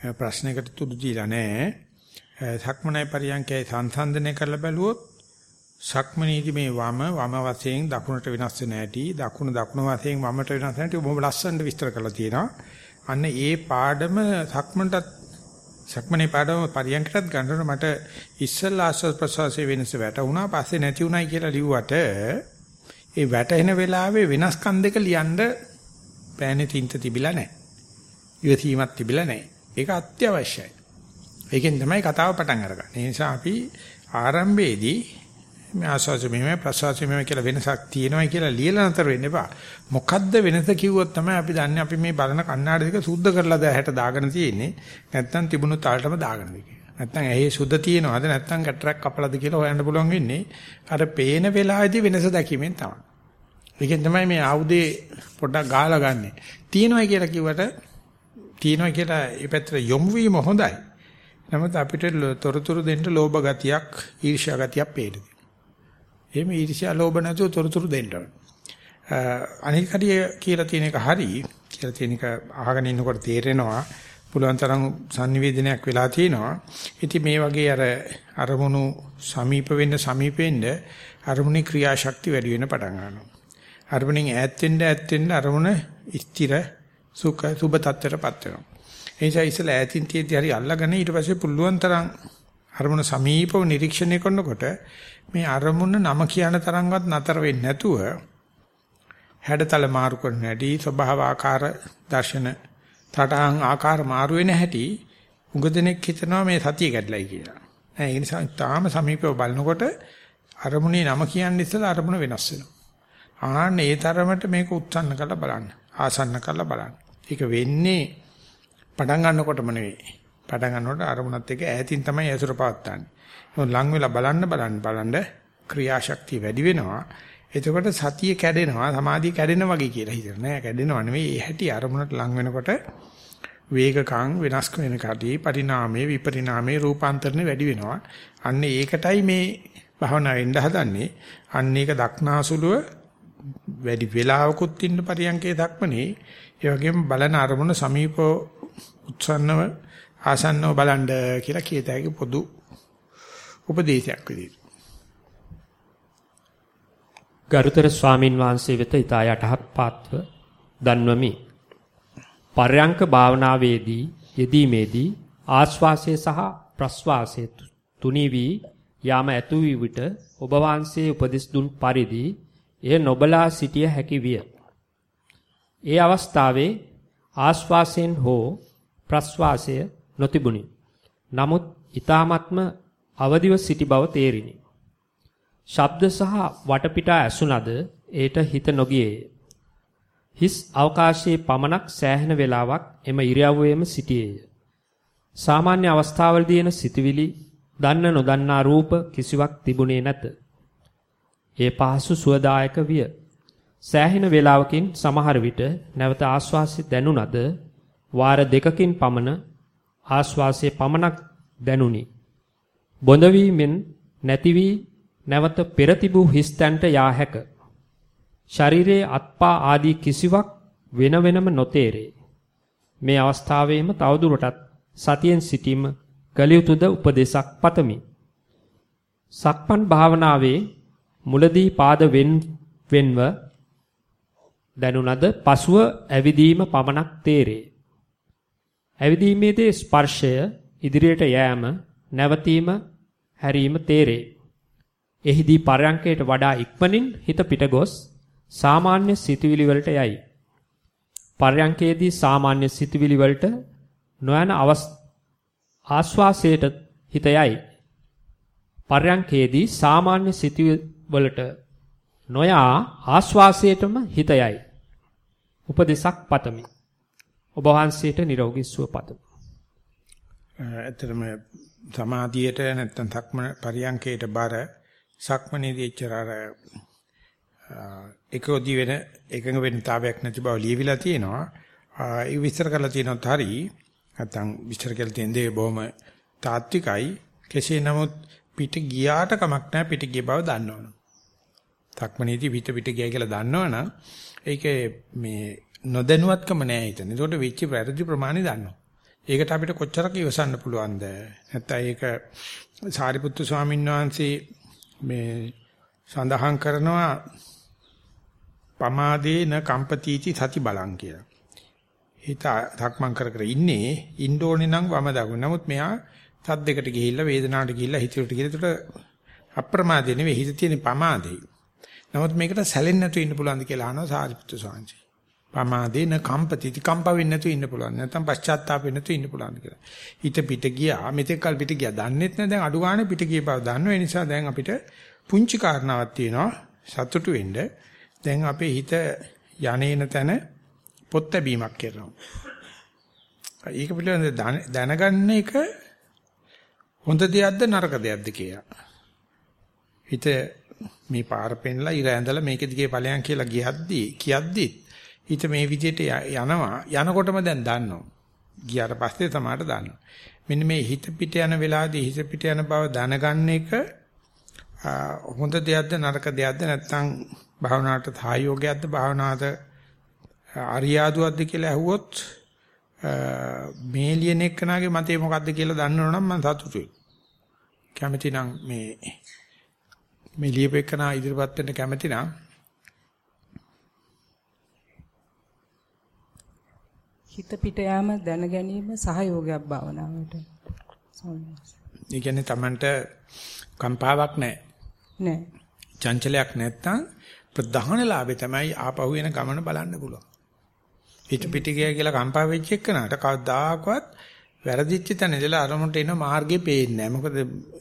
ප්‍රශ්නයකට තුඩු දීලා නැහැ. සක්මනයි පරියන්කේ සංසන්දනය කරලා බැලුවොත් සක්මනීදි මේ වම වම වශයෙන් දකුණට වෙනස් වෙන හැටි දකුණ දකුණ වශයෙන් වමට වෙනස් වෙන හැටි බොහොම ලස්සනට විස්තර කරලා තියෙනවා. අන්න ඒ පාඩම සක්මනටත් සක්මනේ පාඩම පරියන්කටත් ගන්නකොට මට ඉස්සල්ලා ආස්වාද ප්‍රසවාසයේ වෙනස වැටුණා පස්සේ නැති උනායි කියලා ලිව්වට ඒ වැටෙන වෙලාවේ වෙනස්කම් දෙක ලියන්න පෑනේ තින්ත තිබිලා නැහැ. ඉවසීමක් තිබිලා නැහැ. ඒක අත්‍යවශ්‍යයි. ඒකෙන් තමයි කතාව පටන් අරගන්නේ. ඒ නිසා අපි ආරම්භයේදී මේ ආස්වාද මෙහෙම ප්‍රසවාස මෙහෙම කියලා වෙනසක් තියෙනවා කියලා ලියලා නතර වෙන්න එපා. මොකද්ද වෙනස කිව්වොත් තමයි අපි දන්නේ අපි මේ බලන කණ්ණාඩි දෙක සුද්ධ කරලා දැහැට දාගෙන තියෙන්නේ. නැත්තම් තිබුණු තාලටම දාගෙනද කියලා. නැත්තම් ඇහි සුද්ධ තියෙනවද නැත්තම් කැටරක් කපලාද කියලා හොයන්න පුළුවන් වෙන්නේ. අර පේන වෙලාවේදී වෙනස දැකීමෙන් තමයි. ඒකෙන් තමයි මේ ආයුධේ පොඩ්ඩක් ගාලා ගන්නෙ. තියෙනවා කියලා කිව්වට තියෙනවා කියලා ඒ පැත්තට යොමු වීම හොඳයි. නමුත් අපිට තොරතුරු දෙන්න ලෝභ ගතියක්, ඊර්ෂ්‍යා ගතියක් පේනවා. එහෙම ඊර්ෂ්‍යා ලෝභ නැතුව තොරතුරු දෙන්න ඕන. අනිත් කඩිය කියලා තියෙන එක හරි කියලා තියෙන එක අහගෙන ඉන්නකොට තේරෙනවා පුළුවන් තරම් sannivedanayak වෙලා තියෙනවා. ඉතින් මේ වගේ අර අරමුණු සමීප වෙන්න සමීප වෙන්න අරමුණේ ක්‍රියාශක්තිය වැඩි වෙන පටන් ගන්නවා. අරමුණෙන් ඈත් වෙන්න ඈත් වෙන්න අරමුණ ස්ථිර සුඛ සුබ tattරපත් වෙනවා. ඒ නිසා ඉස්සලා ඈතින් තියෙද්දි හරි අල්ලගෙන ඊට පස්සේ පුළුවන් තරම් අරමුණ සමීපව නිරීක්ෂණය කරනකොට මේ අරමුණ නම කියන තරම්වත් නතර වෙන්නේ නැතුව හැඩතල මාරු කරන හැටි ස්වභාව ආකාර දර්ශන තටහන් ආකාර මාරු වෙන හැටි උගදෙනෙක් හිතනවා මේ සතිය කැඩලයි කියලා. ඒ නිසා තාම සමීපව බලනකොට අරමුණේ නම කියන්නේ ඉස්සලා අරමුණ වෙනස් වෙනවා. ආන්න ඒ තරමට මේක උත්සන්න කරලා බලන්න. ආසන්න කරලා බලන්න. ඒක වෙන්නේ පටන් ගන්නකොටම නෙවෙයි. පටන් ගන්නකොට අරමුණත් එක්ක ඈතින් තමයි ඇසුර පවත්න්නේ. ලං වෙලා බලන්න බලන්න බලන්න ක්‍රියාශක්තිය වැඩි වෙනවා. එතකොට සතිය කැඩෙනවා සමාධිය කැඩෙනවා වගේ කියලා හිතන නෑ කැඩෙනවා නෙවෙයි ඒ හැටි අරමුණට ලං වෙනකොට වේගකම් වෙනස් වෙන කඩී පරිණාමයේ විපරිණාමයේ රූපාන්තරණ වැඩි වෙනවා අන්න ඒකටයි මේ භවනා වෙන්න හදන්නේ අන්න ඒක දක්නාසුලුව වැඩි වෙලාවකුත් ඉන්න පරියන්කේ දක්මනේ ඒ වගේම බලන අරමුණ සමීපව උත්සන්නව ආසන්නව බලන්න කියලා කියත හැකි පොදු උපදේශයක් විදිහට. ගරුතර ස්වාමින් වහන්සේ වෙත ඊතා යටහත් පාත්ව දන්වමි. පර්යංක භාවනාවේදී යෙදීමේදී ආශ්වාසය සහ ප්‍රශ්වාසය තුනී වී යාම ඇතු වී විට ඔබ වහන්සේ උපදෙස් දුන් පරිදි එය නොබලා සිටිය හැකි විය. ඒ අවස්ථාවේ ආශ්වාසයෙන් හෝ ප්‍රශ්වාසය නොතිබුණි. නමුත් ඊ타මත්ම අවදිව සිටි බව තේරිනි. ශබ්ද සහ වටපිටා ඇසුණද ඒට හිත නොගියේය. හිස් අවකාශයේ පමණක් සෑහෙන වේලාවක් එම ඉරියව්වේම සිටියේය. සාමාන්‍ය අවස්ථාවලදී එන සිතවිලි දන්න නොදන්නා රූප කිසිවක් තිබුණේ නැත. ඒ පහසු සුවදායක විය. සෑහෙන වේලාවකින් සමහර විට නැවත ආශ්වාසය දැනුණද වාර දෙකකින් පමණ ආශ්වාසයේ පමණක් දැනුනි. බොඳ වීමෙන් නැති වී නැවත පෙර තිබූ හිස්තැන්ට යා හැක. ශරීරයේ අත්පා ආදී කිසිවක් වෙන වෙනම නොතේරේ. මේ අවස්ථාවේම තවදුරටත් සතියෙන් සිටීම කළ යුතුද උපදේශක් පතමි. සක්මන් භාවනාවේ මුලදී පාද වෙන් වෙන්ව දැනුණද පසුව ඇවිදීම පමණක් තේරේ. ඇවිදීමේදී ස්පර්ශය ඉදිරියට යෑම නැවතීම හැරීම තේරේ. එහිදී පරයන්කයට වඩා ඉක්මනින් හිත පිට ගොස් සාමාන්‍ය සිතුවිලි වලට යයි. පරයන්කයේදී සාමාන්‍ය සිතුවිලි වලට නොයන ආස්වාසයට හිත යයි. පරයන්කයේදී සාමාන්‍ය සිතුවිලි වලට නොයා ආස්වාසයටම හිත යයි. උපදේශක් පතමි. ඔබ වහන්සේට නිරෝගී සුව පතමි. ඇත්තටම සමාධියට නැත්තම් සක්මන පරියන්කේට බර සක්මනේදී එච්චර අර එකෝදි වෙන එකඟ වෙනතාවයක් නැති බව ලියවිලා තියෙනවා. ඒ විස්තර කරලා තියෙනත් හරි නැත්තම් විස්තර කරලා තියෙන දේ බොහොම තාත්විකයි. කෙසේ නමුත් පිට ගියාට කමක් නැහැ පිට ගිය බව දන්නවනේ. සක්මනේදී පිට පිට ගියයි කියලා දන්නවනම් ඒකේ මේ නොදැනුවත්කම නෑ හිතන. ඒකට වෙච්ච වැරදි ප්‍රමාණය දන්නවා. ඒකට අපිට කොච්චරක් ඉවසන්න පුළුවන්ද? නැත්නම් ඒක සාරිපුත්තු ස්වාමීන් වහන්සේ මේ සඳහන් කරනවා පමාදේන කම්පතිති සති බලං කියලා. හිත ධක්මං කර කර ඉන්නේ ඉන්න ඕනේ නම් වම දකුණ. නමුත් මෙයා සද්දයකට ගිහිල්ලා වේදනාවට ගිහිල්ලා හිතට ගිහිල්ලා ඒකට අප්‍රමාදේ නෙවෙයි හිත තියෙන පමාදේ. නමුත් මේකට සැලෙන්නේ නැතුව ඉන්න පුළුවන්ද කියලා අහනවා සාරිපුත්තු ස්වාමීන් පමාදේන කම්පතිති කම්ප වෙන්නේ නැතුව ඉන්න පුළුවන්. නැත්නම් පශ්චාත්තාප වෙන්නේ නැතුව ඉන්න පුළුවන් කියලා. හිත පිට ගියා. මෙතෙක් කල් පිට ගියා. දන්නෙත් නැහැ. දැන් අඩු ගානේ පිට ගිය බව දන්නවා. ඒ නිසා දැන් අපිට පුංචි කාරණාවක් තියෙනවා. සතුටු වෙන්න. දැන් අපේ හිත යන්නේන තැන පොත් ලැබීමක් කරනවා. ඒක පිළිබඳව දැනගන්න එක හොඳ දෙයක්ද නරක දෙයක්ද කියලා. හිත මේ පාර පෙන්ලා ඉර ඇඳලා මේක දිගේ ඵලයන් කියලා ගියද්දී කියද්දී හිත මේ විදිහට යනවා යනකොටම දැන් දන්නවා. ගියාට පස්සේ තමයි දන්නවා. මෙන්න මේ හිත පිට යන වෙලාවේදී හිත පිට යන බව දැනගන්න එක හොඳ දෙයක්ද නරක දෙයක්ද නැත්නම් භාවනාවට සහයෝගයක්ද භාවනාවට අරියාදුවක්ද කියලා ඇහුවොත් මේ ලියන එක්කනාගේ මතේ මොකද්ද කියලා දන්නවනම් මම සතුටුයි. කැමති නම් මේ මේ ලියපෙකනා ඉදිරිපත් වෙන්න කැමති නම් හිත පිට යාම දැන ගැනීම සහයෝගයක් භාවනාවට. ඒ කියන්නේ Tamanට කම්පාවක් නැහැ. නැහැ. චංචලයක් නැත්තම් ප්‍රධාන ලාභය තමයි ආපහු එන ගමන බලන්න පුළුවන්. හිත පිට ගියා කියලා කම්පා වෙච්ච එකනට කවදාකවත් වැරදිච්ච තැන ඉඳලා අරමුණට එන මාර්ගේ පේන්නේ නැහැ. මොකද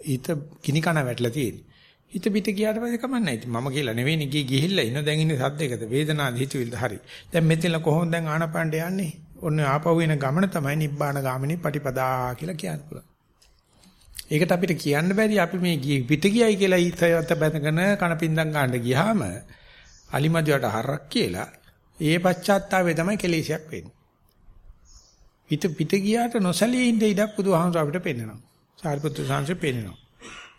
හිත කිනි කන වැටලා තියෙන්නේ. හිත පිට ගියාට පස්සේ කමන්නේ නැහැ. මම කියලා නෙවෙයි නේ ගිහිල්ලා ඉන්න දැන් ඉන්නේ සද්දයකද වේදනාද හිතවිල්ද හරි. දැන් මෙතන කොහොමද දැන් ආනපණ්ඩ යන්නේ? ඔන්න ආපහු එන ගමන තමයි නිබ්බාන ගාමිනී පටිපදා කියලා කියන්න පුළුවන්. ඒකට අපිට කියන්න බැරි අපි මේ පිට ගියයි කියලා හිතයට බැඳගෙන කනපින්දම් ගන්න ගියාම අලිමදිවට හරක් කියලා ඒ පශ්චාත්තාපය තමයි කෙලෙසයක් වෙන්නේ. හිත පිට ගියාට නොසලී ඉඳ ඉඩක් බුදුහාමුදුර අපිට පෙන්නනවා. සාරිපුත්‍ර සාංශය පෙන්නනවා.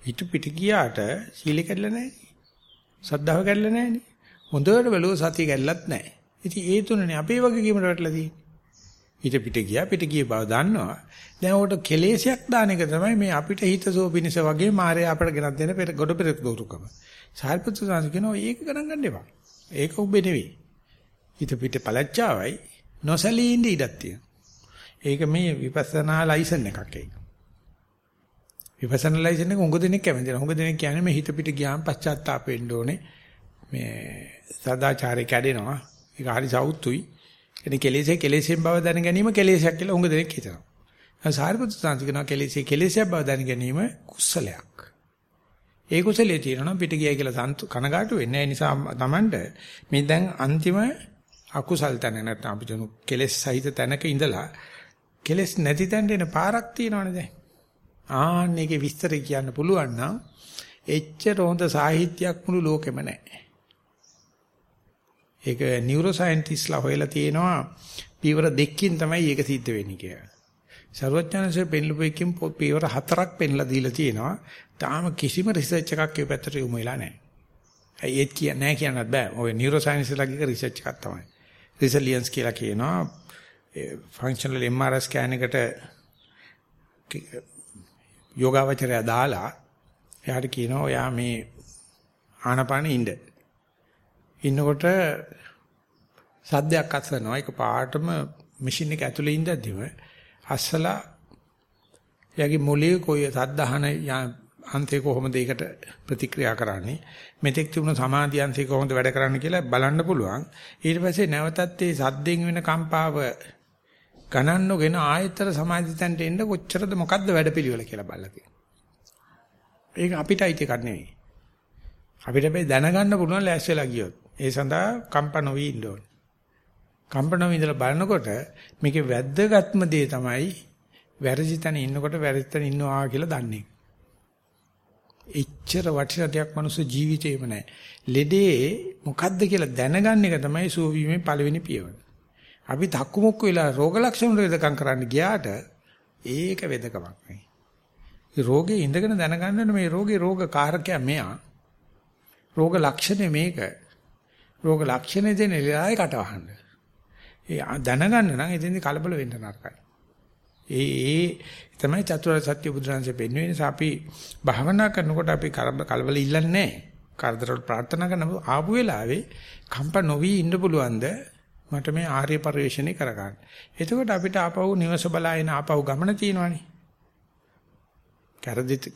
හිත පිට ගියාට සීල කැඩලා නැහැ. සද්ධාව කැඩලා නැහැ නේ. හොඳට බැලුව සතිය කැඩලත් නැහැ. ඉතින් ඒ තුනනේ අපේ වගේ කීමකට වැටලා තියෙන්නේ. හිත පිට ගියා පිට ගිය බව දන්නවා. දැන් උකට කෙලෙසයක් දාන එක තමයි මේ අපිට හිත සෝපිනිස වගේ මායя අපට ගෙනත් දෙන පෙර ගොඩ පෙරක දෝරුකම. සාරිපුත්‍ර සාංශ කියනවා ඒක ගණන් ගන්න එපා. ඒක ඔබේ නෙවෙයි. හිත පිට පළච්චාවයි නොසලී ඉඳ ඉඩක් තියෙනවා. ඒක මේ විපස්සනා ලයිසන් එකක් ඒක. විපස්සනා ලයිසන් එක උඟ දෙනෙක් කැමති නැහැ. උඟ දෙනෙක් කියන්නේ මේ හිත පිට ගියාම පශ්චාත්තාප වෙන්න ඕනේ. මේ සදාචාරය කැඩෙනවා. ඒක හරි සෞතුයි. එනි කෙලෙසේ කෙලෙසෙන් බව දැන ගැනීම කෙලෙසයක් කියලා උඟ දෙනෙක් හිතනවා. සාරිපුත්‍ර සාන්ති කියනවා කෙලෙසේ කෙලෙසයක් බව දැන ගැනීම කුසලයක්. ඒ කුසලයේ තියෙනවා පිට ගියයි කියලා කනගාටු වෙන්නේ. ඒ නිසා Tamanට මේ දැන් අන්තිම අකුසල් තැන නැත්නම් අපි කියමු කෙලෙස් සහිත තැනක ඉඳලා කෙලෙස් නැති තැනට එන පාරක් තියෙනවනේ දැන්. ආන්න ඒකේ විස්තර කියන්න පුළුවන් නම් එච්චර හොඳ සාහිත්‍යයක් මුළු ලෝකෙම නැහැ. ඒක නියුරෝ සයන්ටිස්ලා හොයලා තියෙනවා පීවර දෙකකින් තමයි ඒක සිද්ධ වෙන්නේ කියලා. සර්වඥාන්සේ පෙන්ලපු එකකින් පීවර හතරක් පෙන්ලා දීලා තියෙනවා. තාම කිසිම රිසර්ච් එකක් ඒ පැත්තට යොමු වෙලා නැහැ. ඒත් කිය නෑ කියන්නත් බෑ. ඔය නියුරෝ සයන්ස්ලාගේ රිසර්ච් එකක් තමයි. රිසලියන්ස් කියලා කියනවා. ෆන්ක්ෂනල් MRI ස්කෑන් එකට යෝගාවචරය දාලා එයාට කියනවා ඔයා මේ ආනපාන ඉන්න. ඉන්නකොට සද්දයක් අස්සනවා ඒක පාටම මැෂින් එක ඇතුලේ ඉඳද්දිම අස්සලා එයාගේ මොලේ කොයි සද්ද අහන අන්තේ කොහොමද ඒකට ප්‍රතික්‍රියා කරන්නේ? මෙතෙක් තිබුණු සමාධි අන්තේ කොහොමද වැඩ කරන්නේ කියලා බලන්න පුළුවන්. ඊට පස්සේ නැවතත් ඒ සද්දෙන් වෙන කම්පාව ගණන් නොගෙන ආයතර සමාධිතන්ට එන්න කොච්චරද මොකද්ද වැඩපිළිවෙල කියලා බලලා තියෙනවා ඒක අපිට අයිති එකක් නෙවෙයි. අපිට බෑ දැනගන්න පුළුවන් ලෑස්තිලා ගියොත්. ඒ සඳහා කම්ප නොවි ඉන්න ඕනේ. කම්ප නොවි ඉඳලා බලනකොට මේකේ වැද්දගත්ම දේ තමයි වැරදි තැන ඉන්නකොට වැරදි තැන ඉන්නවා කියලා දන්නේ. එච්චර වටිනා දෙයක් මනුස්ස ජීවිතේම නැහැ. ලෙඩේ මොකද්ද කියලා දැනගන්න එක තමයි සුවවීමේ පළවෙනි පියවර. අපි තක්කු මුක්කු වෙලා රෝග ලක්ෂණ වේදකම් කරන්න ගියාට ඒක වෙදකමක් නෙවෙයි. මේ රෝගේ ඉඳගෙන දැනගන්න මේ රෝගේ රෝග කාරකයා මෙයා. රෝග ලක්ෂණය මේක. රෝග ලක්ෂණය දෙන ඉලයි කටවහන්න. ඒ දැනගන්න නම් එතෙන්දි කලබල වෙන්න නරකයි. ඒ ඒ තමයි චතුරාර්ය සත්‍ය බුදුරජාණන්සේ පෙන්වන්නේ නිසා අපි භාවනා කරනකොට අපි කලබල ඉල්ලන්නේ නැහැ. කරදරවල ප්‍රාර්ථනා කරන ආපු වෙලාවේ කම්ප නොවි ඉන්න පුළුවන්ද මට මේ ආර්ය පරිශ්‍රණය කරගන්න. එතකොට අපිට ආපහු නිවස බලාගෙන ආපහු ගමන තියෙනවානේ. කරදිත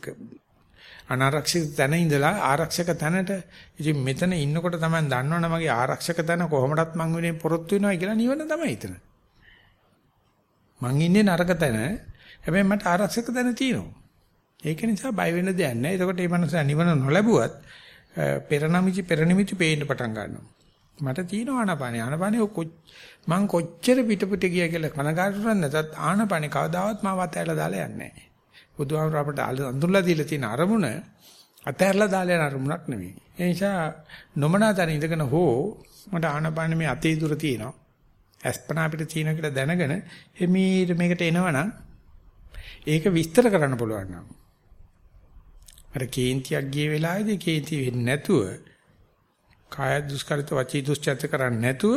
අනාරක්ෂිත තැන ඉඳලා ආරක්ෂක තැනට ඉතින් මෙතන ඉන්නකොට තමයි දන්නවනේ මගේ ආරක්ෂක තැන කොහොමදත් මං වෙනේ පොරොත්තු වෙනවා කියලා නිවන තමයි එතන. මං ඉන්නේ නරක තැන. හැබැයි මට ආරක්ෂක තැන තියෙනවා. ඒක නිසා බය වෙන්න දෙයක් නැහැ. එතකොට මේ මනුස්සයා නිවන නොලැබුවත් පෙරනමිචි පෙරනිමිචි පේන්න පටන් ගන්නවා. මට තියෙනවා ආනපානේ. ආනපානේ මං කොච්චර පිට පිට ගියා කියලා කනගාටු නැතත් ආනපානේ කවදාවත් මාව අතහැරලා දාලා යන්නේ නැහැ. බුදුහාමර අපට අඳුරලා දීලා තියෙන අරමුණ අතහැරලා දාලා යන අරමුණක් නෙමෙයි. ඒ නිසා නොමනා තැන ඉඳගෙන හෝ මට ආනපානේ මේ අතේ දුර තියෙනවා. අස්පනා අපිට තියෙන කියලා දැනගෙන එමීට මේකට එනවනම් ඒක විස්තර කරන්න පුළුවන් නම් අර කේන්තියක් ගිය වෙලාවේදී කේන්ති වෙන්නේ නැතුව කාය දුස්කරිත වචී දුස්චර්ත කරන්නේ නැතුව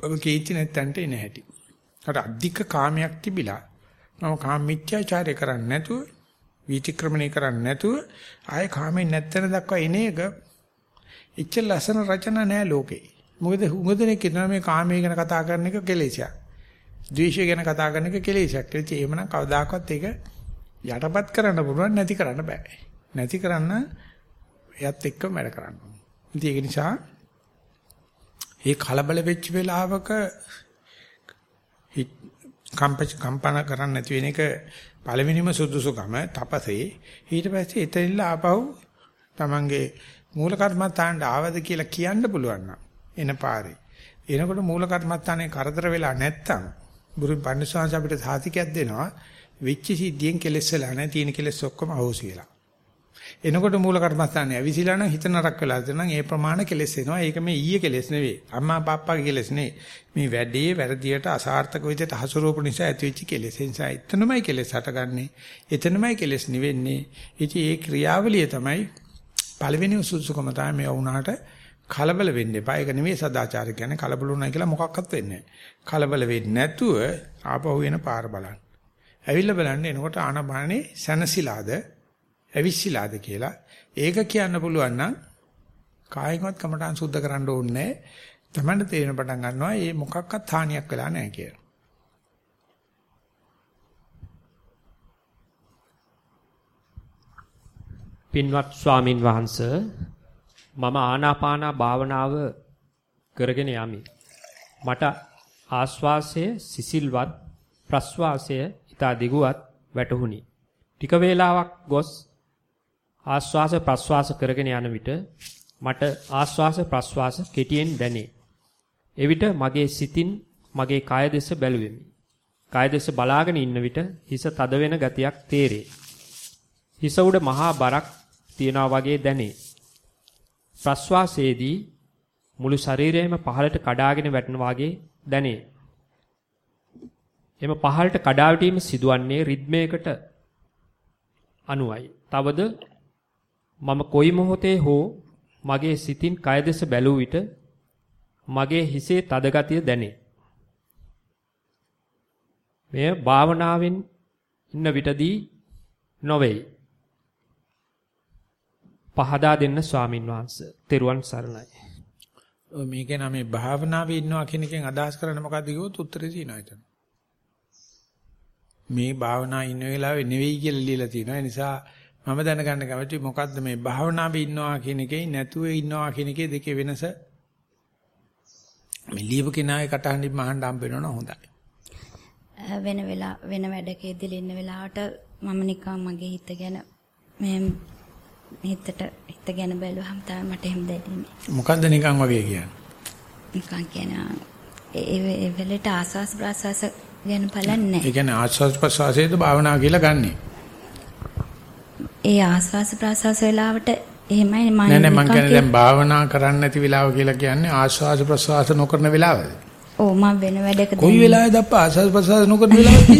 ඔබ කේන්ති නැත්තන්ට එන හැටි. අර අධික කාමයක් තිබිලා මම කාම මිත්‍යාචාරය කරන්නේ නැතුව විචක්‍රමණය කරන්නේ නැතුව ආයේ කාමෙන් නැත්තන දක්වා එන එක ඉච්ච ලස්සන රචන නෑ ලෝකේ. මොකද හුඟදෙනෙක් කියනවා මේ කාමයේ ගැන කතා කරන එක කෙලෙසයක්. ද්වේෂය ගැන කතා කරන එක කෙලෙසයක්. ඒ කිය එහෙමනම් කවදාකවත් ඒක යටපත් කරන්න පුළුවන් නැති කරන්න බෑ. නැති කරන්න එයත් එක්කම වැඩ කරන්න ඕනේ. ඉතින් ඒක නිසා මේ කලබල වෙච්ච වෙලාවක කම්පච කම්පන කරන්න නැති වෙන එක පළවෙනිම සුදුසුකම තපසේ ඊට පස්සේ එතනilla ආපහු තමන්ගේ මූල කර්මත්තාන්ට ආවද කියලා කියන්න පුළුවන් නම් එන පාරේ. එනකොට මූල කර්මත්තානේ කරදර වෙලා නැත්තම් බුරු පන්සාංශ අපිට සාතිකයක් දෙනවා. වෙච්ච සිද්ධියෙන් කෙලස් වෙලා නැහැ. තියෙන කෙලස් ඔක්කොම අහෝසි වෙලා. එනකොට මූල කර්මස්ථානේ ඇවිසිලා නම් හිත නරක වෙලා තියෙනවා. ඒ ප්‍රමාණ කෙලස් එනවා. ඒක මේ ඊයේ කෙලස් නෙවෙයි. අම්මා පාප්පාගේ කෙලස් නෙවෙයි. මේ වැඩේ වැරදියට අසාර්ථක විදිහට හසුරුවපු නිසා ඇතිවෙච්ච කෙලස්. ඒ නිසා එතනමයි කෙලස් හටගන්නේ. එතනමයි කෙලස් නිවෙන්නේ. ඉතින් ඒ ක්‍රියාවලිය තමයි පළවෙනි සුසුකම තමයි මේ වුණාට කලබල වෙන්න එපා. ඒක නෙමෙයි සදාචාරය කියන්නේ කලබල වුණා කියලා මොකක්වත් වෙන්නේ නැහැ. කලබල වෙන්නේ නැතුව ආපහු එන පාර බලන්න. ඇවිල්ලා බලන්න එනකොට ආනපානේ සනසිලාද ඇවිස්සිලාද කියලා. ඒක කියන්න පුළුවන් නම් කායිකවත් කමටහන් සුද්ධ කරන්න ඕනේ නැහැ. තමන්න තේරෙන පටන් ගන්නවා මේ මොකක්වත් හානියක් වෙලා නැහැ කියලා. පින්වත් ස්වාමින් වහන්සේ මම ආනාපාන භාවනාව කරගෙන යමි. මට ආස්වාසය සිසිල්වත් ප්‍රස්වාසය ඊතා දිගුවත් වැටහුණි. ටික වේලාවක් ගොස් ආස්වාස ප්‍රස්වාස කරගෙන යන විට මට ආස්වාස ප්‍රස්වාස කෙටියෙන් දැනේ. එවිට මගේ සිතින් මගේ කය දෙස බැලුවෙමි. කය දෙස බලාගෙන ඉන්න විට හිස තද වෙන ගතියක් තේරේ. හිස උඩ මහා බරක් තියනවා වගේ දැනේ. ප්‍රස්වාසයේදී මුළු ශරීරයම පහළට කඩාගෙන වැටෙන වාගේ දැනේ. එම පහළට කඩා වැටීම සිදුවන්නේ රිද්මයකට අනුවයි. තවද මම කොයි මොහොතේ හෝ මගේ සිතින් කය දෙස බැලූ විට මගේ හිසේ තද ගතිය දැනේ. මෙය භාවනාවෙන් ඉන්න විටදී නොවේ. පහදා දෙන්න ස්වාමින් වහන්සේ. තෙරුවන් සරණයි. මේක නම් මේ භාවනාවේ ඉන්නවා කියන එකෙන් අදහස් කරන්නේ මොකද්ද කිව්වොත් උත්තරේ තියෙනවා එතන. මේ භාවනා ඉන්න වෙලාවේ නෙවෙයි කියලා ලියලා තියෙනවා. ඒ නිසා මම දැනගන්න කැමති මොකද්ද මේ භාවනාවේ ඉන්නවා කියන එකේ නැතුව ඉන්නවා කියන එකේ දෙකේ වෙනස මේ ලියපු කෙනාගේ කටහඬින් මහන්න හම්බ වෙනවනම් හොඳයි. වෙන වෙලා වෙන වැඩකේදී ඉන්න වෙලාවට මම නිකන් මගේ හිත ගැන මේ හිතට හිත ගැන බැලුවහම තමයි මට එහෙම දැනෙන්නේ. මොකද්ද නිකන් වගේ කියන්නේ? නිකන් කියන ඒ වෙලට ආස්වාස් ප්‍රාස්වාස ගැන බලන්නේ ඒ කියන්නේ ආස්වාද ප්‍රසවාසයේද භාවනාව කියලා ගන්නෙ. ඒ ආස්වාස් ප්‍රාස්වාස වෙලාවට එහෙමයි මම නෑ නෑ මං කියන්නේ දැන් භාවනා කරන්න නැති වෙලාව කියලා කියන්නේ ආස්වාද ප්‍රසවාස නොකරන වෙලාවද? ඔව් මම වෙන වැඩක කොයි වෙලාවෙද අප්පා ආස්වාද ප්‍රසවාස නොකරන වෙලාවද?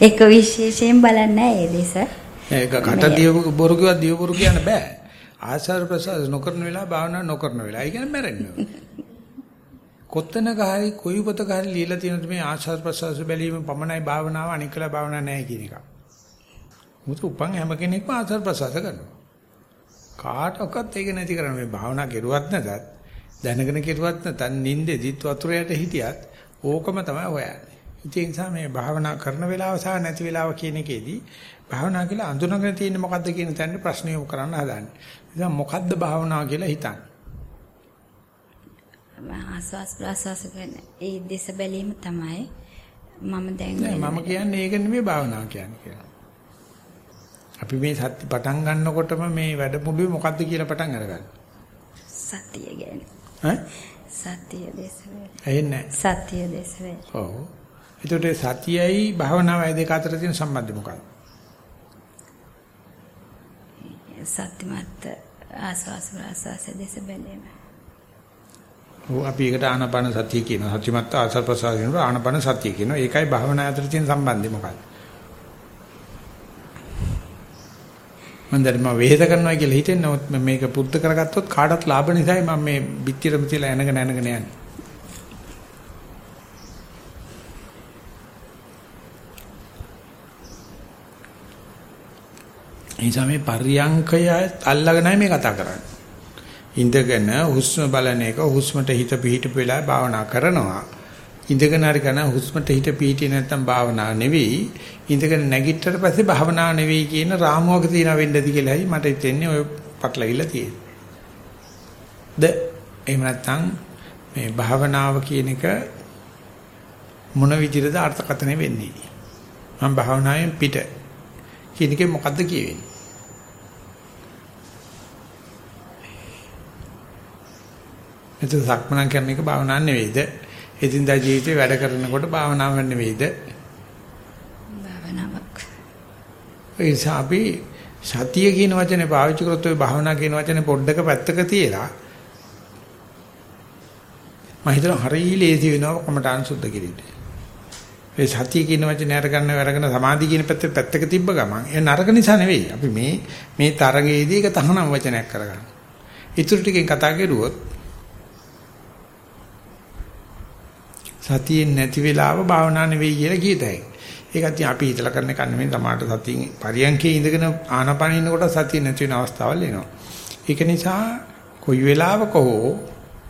ඒක විශේෂයෙන් බලන්නේ ඒ දෙස. ඒක කට දිය බොරු කිව්වා දිය බොරු කියන්න බෑ. ආස්වාද ප්‍රසවාස නොකරන වෙලාව භාවනා නොකරන වෙලාව. ඒ කියන්නේ මැරෙන්නේ. කොත්තනක හරි කොයි පොතක හරි ලියලා තියෙනවද මේ ආස්වාද ප්‍රසවාස බැලීම පමණයි භාවනාව අනිකලා භාවනා නැහැ කියන එක. මුතු උපන් හැම කෙනෙක්ම ආස්වාද ප්‍රසවාස කරනවා. කාටවත් ඒක නැති කරන්න මේ භාවනා කෙරුවත් නැතත් දැනගෙන කෙරුවත් නැතත් නිින්දෙදිත් වතුරයට හිටියත් ඕකම තමයි හොයන්නේ. ඒ නිසා මේ භාවනා කරන වෙලාව සහ නැති වෙලාව කියන එකේදී භාවනා කියලා අඳුනගෙන තියෙන්නේ මොකද්ද කියන තැනට ප්‍රශ්න යොමු කරන්න හදන්නේ. ඉතින් මොකද්ද භාවනාව කියලා හිතන්නේ. ආස්වාස් ප්‍රාස්වාස කරන ඒ දෙස බැලීම තමයි මම දැන් මම කියන්නේ ඒක නෙමෙයි භාවනාව කියන්නේ කියලා. අපි මේ සත්‍ය පටන් ගන්නකොටම මේ වැඩමුළුවේ මොකද්ද කියලා පටන් අරගන්න. සතිය ගැන. ඈ? සතිය දෙස ඇහෙන්නේ සතිය දෙස ඔව්. ඒතකොට සතියයි භාවනාවයි දෙක අතර තියෙන සම්බන්ධය මොකක්ද? සත්‍යමත් ආස්වාස් ප්‍රාස්වාස දෙස බැලීම. ඔව් අපි ඒකට ආනාපාන සතිය කියනවා. සත්‍යමත් ආසල් ප්‍රසාර කියනවා ආනාපාන සතිය කියනවා. ඒකයි භාවනාව අතර තියෙන සම්බන්ධය මොකක්ද? මම දැන් මම වේද කරනවා කියලා හිතෙන්නේ නමුත් මම මේක පුරුදු කරගත්තොත් කාටවත් ලාභ නිසායි මම මේ පිටිරම තියලා එනගෙන එනගෙන යන්නේ. එනිසා මේ පර්යංකය අල්ලගෙනයි මේ කතා කරන්නේ. ඉඳගෙන හුස්ම බලන එක හුස්මට හිත පිහිටපු වෙලාවේ භාවනා කරනවා. ඉඳගෙන හරි කරන හුස්මට හිත පිහිටියේ නැත්තම් භාවනා නෙවෙයි. ඉඳගෙන නැගිට්ටට පස්සේ භාවනා නෙවෙයි කියන රාමුවක තියෙන වෙන්නද කියලායි මට හිතෙන්නේ ඔය පටලවිල්ල තියෙන්නේ. ද එහෙම නැත්තම් මේ භාවනාව කියන එක මොන විදිහටද අර්ථකථනය වෙන්නේ? මම භාවනාවෙන් පිට කියන එකේ මොකද්ද කියවෙන්නේ? එතන සක්මන කරන එක භාවනාවක් නෙවෙයිද? එදින්දා ජීවිතේ වැඩ කරනකොට භාවනාවක් නෙවෙයිද? භාවනාවක්. ඒ නිසා අපි සතිය කියන වචනේ පාවිච්චි කරොත් ඔය භාවනා කියන වචනේ පොඩ්ඩක පැත්තක තියලා මම හිතනවා හරිය ලේසි වෙනවා කමටහන් සුද්ධ කිරීම. ඒ සතිය කියන වචනේ අරගන්න අරගෙන සමාධි කියන පැත්ත පැත්තක තිබ්බ ගමන් ඒ නරක නිසා නෙවෙයි. අපි මේ මේ තරගයේදී ඒක තහනම් වචනයක් කරගන්න. ඊටු ටිකෙන් කතා කරුවොත් සතියෙන් නැති වෙලාව භාවනා නෙවෙයි කියලා කියතයි. ඒකත් අපි හිතලා කරන එක නෙමෙයි තමාට සතියෙන් පරියන්කේ ඉඳගෙන ආනපන ඉන්නකොට සතිය නැති වෙන අවස්ථාවල් එනවා. ඒක නිසා කොයි වෙලාවක හෝ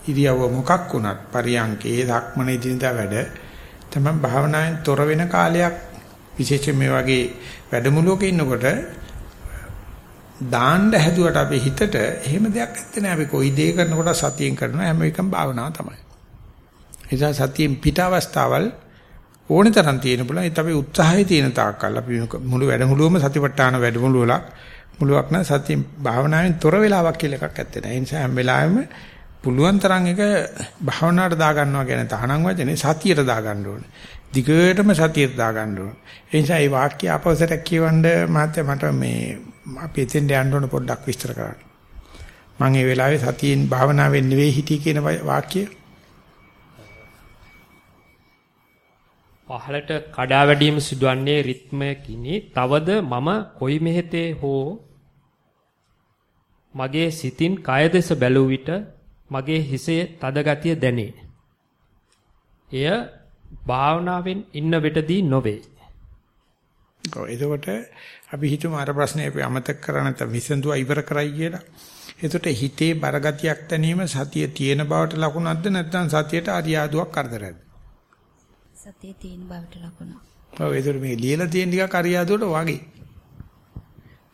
ඉරියව්ව මොකක් වුණත් පරියන්කේ ධක්මනේ දිනදා වැඩ තමයි භාවනාවෙන් තොර වෙන කාලයක් විශේෂයෙන් මේ වගේ වැඩමුළුවක ඉන්නකොට දාන්න හැදුවට අපේ හිතට එහෙම දෙයක් නැත්තේ නෑ අපි කොයි දේ කරනකොට සතියෙන් කරනවා හැම එකම භාවනාව තමයි. නිසා සතියෙන් පිට අවස්ථාවල් ඕනේ තරම් තියෙන පුළුවන් ඒත් අපි උත්සාහයේ තියෙන තාක්කල් අපි මුළු වැඩමුළුවම සතිපට්ඨාන වැඩමුළුවලක් මුළුවක් නම් සතියෙන් භාවනාවෙන් තොර වෙලාවක් කියලා එකක් ඇත්තේ නෑ. ඒ නිසා හැම වෙලාවෙම පුළුවන් තරම් එක භාවනාවට දා ගන්නවා කියන තහනම් වචනේ සතියට දා ගන්න ඕනේ. දිගටම සතියට දා ගන්න ඕනේ. ඒ නිසා මේ වාක්‍ය අපවසරක් කියවන්න මහත්තයා මට මේ අපි එතෙන් යන්න ඕන පොඩ්ඩක් විස්තර කරන්න. මම ඒ වෙලාවේ සතියෙන් භාවනාවෙන් නෙවෙයි හිටියේ කියන වාක්‍යය පහළට කඩා වැටීම සිදුවන්නේ රිද්මයකිනි. තවද මම කොයි මෙහෙතේ හෝ මගේ සිතින් කය දෙස බැලුව විට මගේ හිසේ තද ගතිය දැනේ. එය භාවනාවෙන් ඉන්න විටදී නොවේ. ඔව් එතකොට අපි හිතමු අර ප්‍රශ්නේ අපි අමතක කරා නැත්නම් විසඳුවා ඉවර කරයි කියලා. එතකොට හිතේ බරගතියක් දැනීම සතිය තියෙන බවට ලකුණක්ද නැත්නම් සතියට අරියාදුවක් කරදරයක්ද? සතිය තියෙන බවට ලකුණ. ඔව් ඒතර මේ ලියලා තියෙන ටිකක් අරියාදුවට වගේ.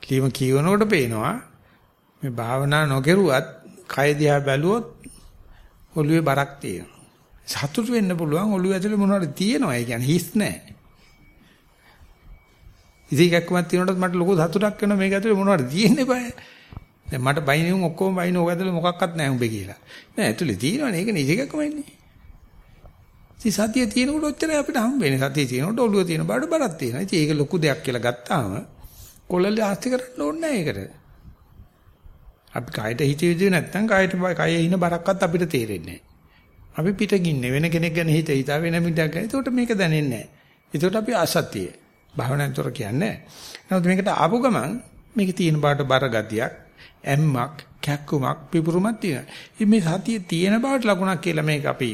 ලියම කියවනකොට පේනවා මේ භාවනා නොකරුවත් කය දිහා බැලුවොත් ඔළුවේ බරක් තියෙනවා. සතුටු වෙන්න පුළුවන් ඔළුව ඇතුලේ මොනවද තියෙනවා. ඒ කියන්නේ හිස් නැහැ. ඉතින් එකක්වත් තියෙනකොට මට ලොකු සතුටක් වෙනවා මේක ඇතුලේ මොනවද තියෙන්නේ බය. දැන් මට බයිනුන් ඔක්කොම බයින ඕක ඇතුලේ මොකක්වත් නැහැ උඹේ කියලා. නෑ ඇතුලේ තියෙනවනේ ඒක නේ ඉතිකක්ම ඉන්නේ. ඉතින් සතිය තියෙනකොට ඔච්චරයි අපිට හම්බෙන්නේ. සතිය තියෙනකොට ඔළුව තියෙන බඩ බරක් තියෙනවා. ඉතින් ඒක ලොකු දෙයක් කියලා ගත්තාම කොල්ලලි ආස්ති කරන්න ඕනේ නැහැ ඒකට. අපි කායට හිත විදිහ නැත්නම් කායට කයේ ඉන බරක්වත් අපිට තේරෙන්නේ නැහැ. අපි පිට ගින්නේ වෙන කෙනෙක් ගැන හිත හිතා වෙන මිදක් ගැන. ඒකට මේක දැනෙන්නේ නැහැ. ඒකට අපි අසත්‍යය. භාවනාන්තර කියන්නේ. නමුත් මේකට ආපු ගමන් මේකේ තියෙන බාට බර ගතියක්, ඇම්මක්, කැක්කුමක්, පිපුරුමක් තියෙනවා. ඉතින් මේ සතිය තියෙන බවට ලකුණක් කියලා මේක අපි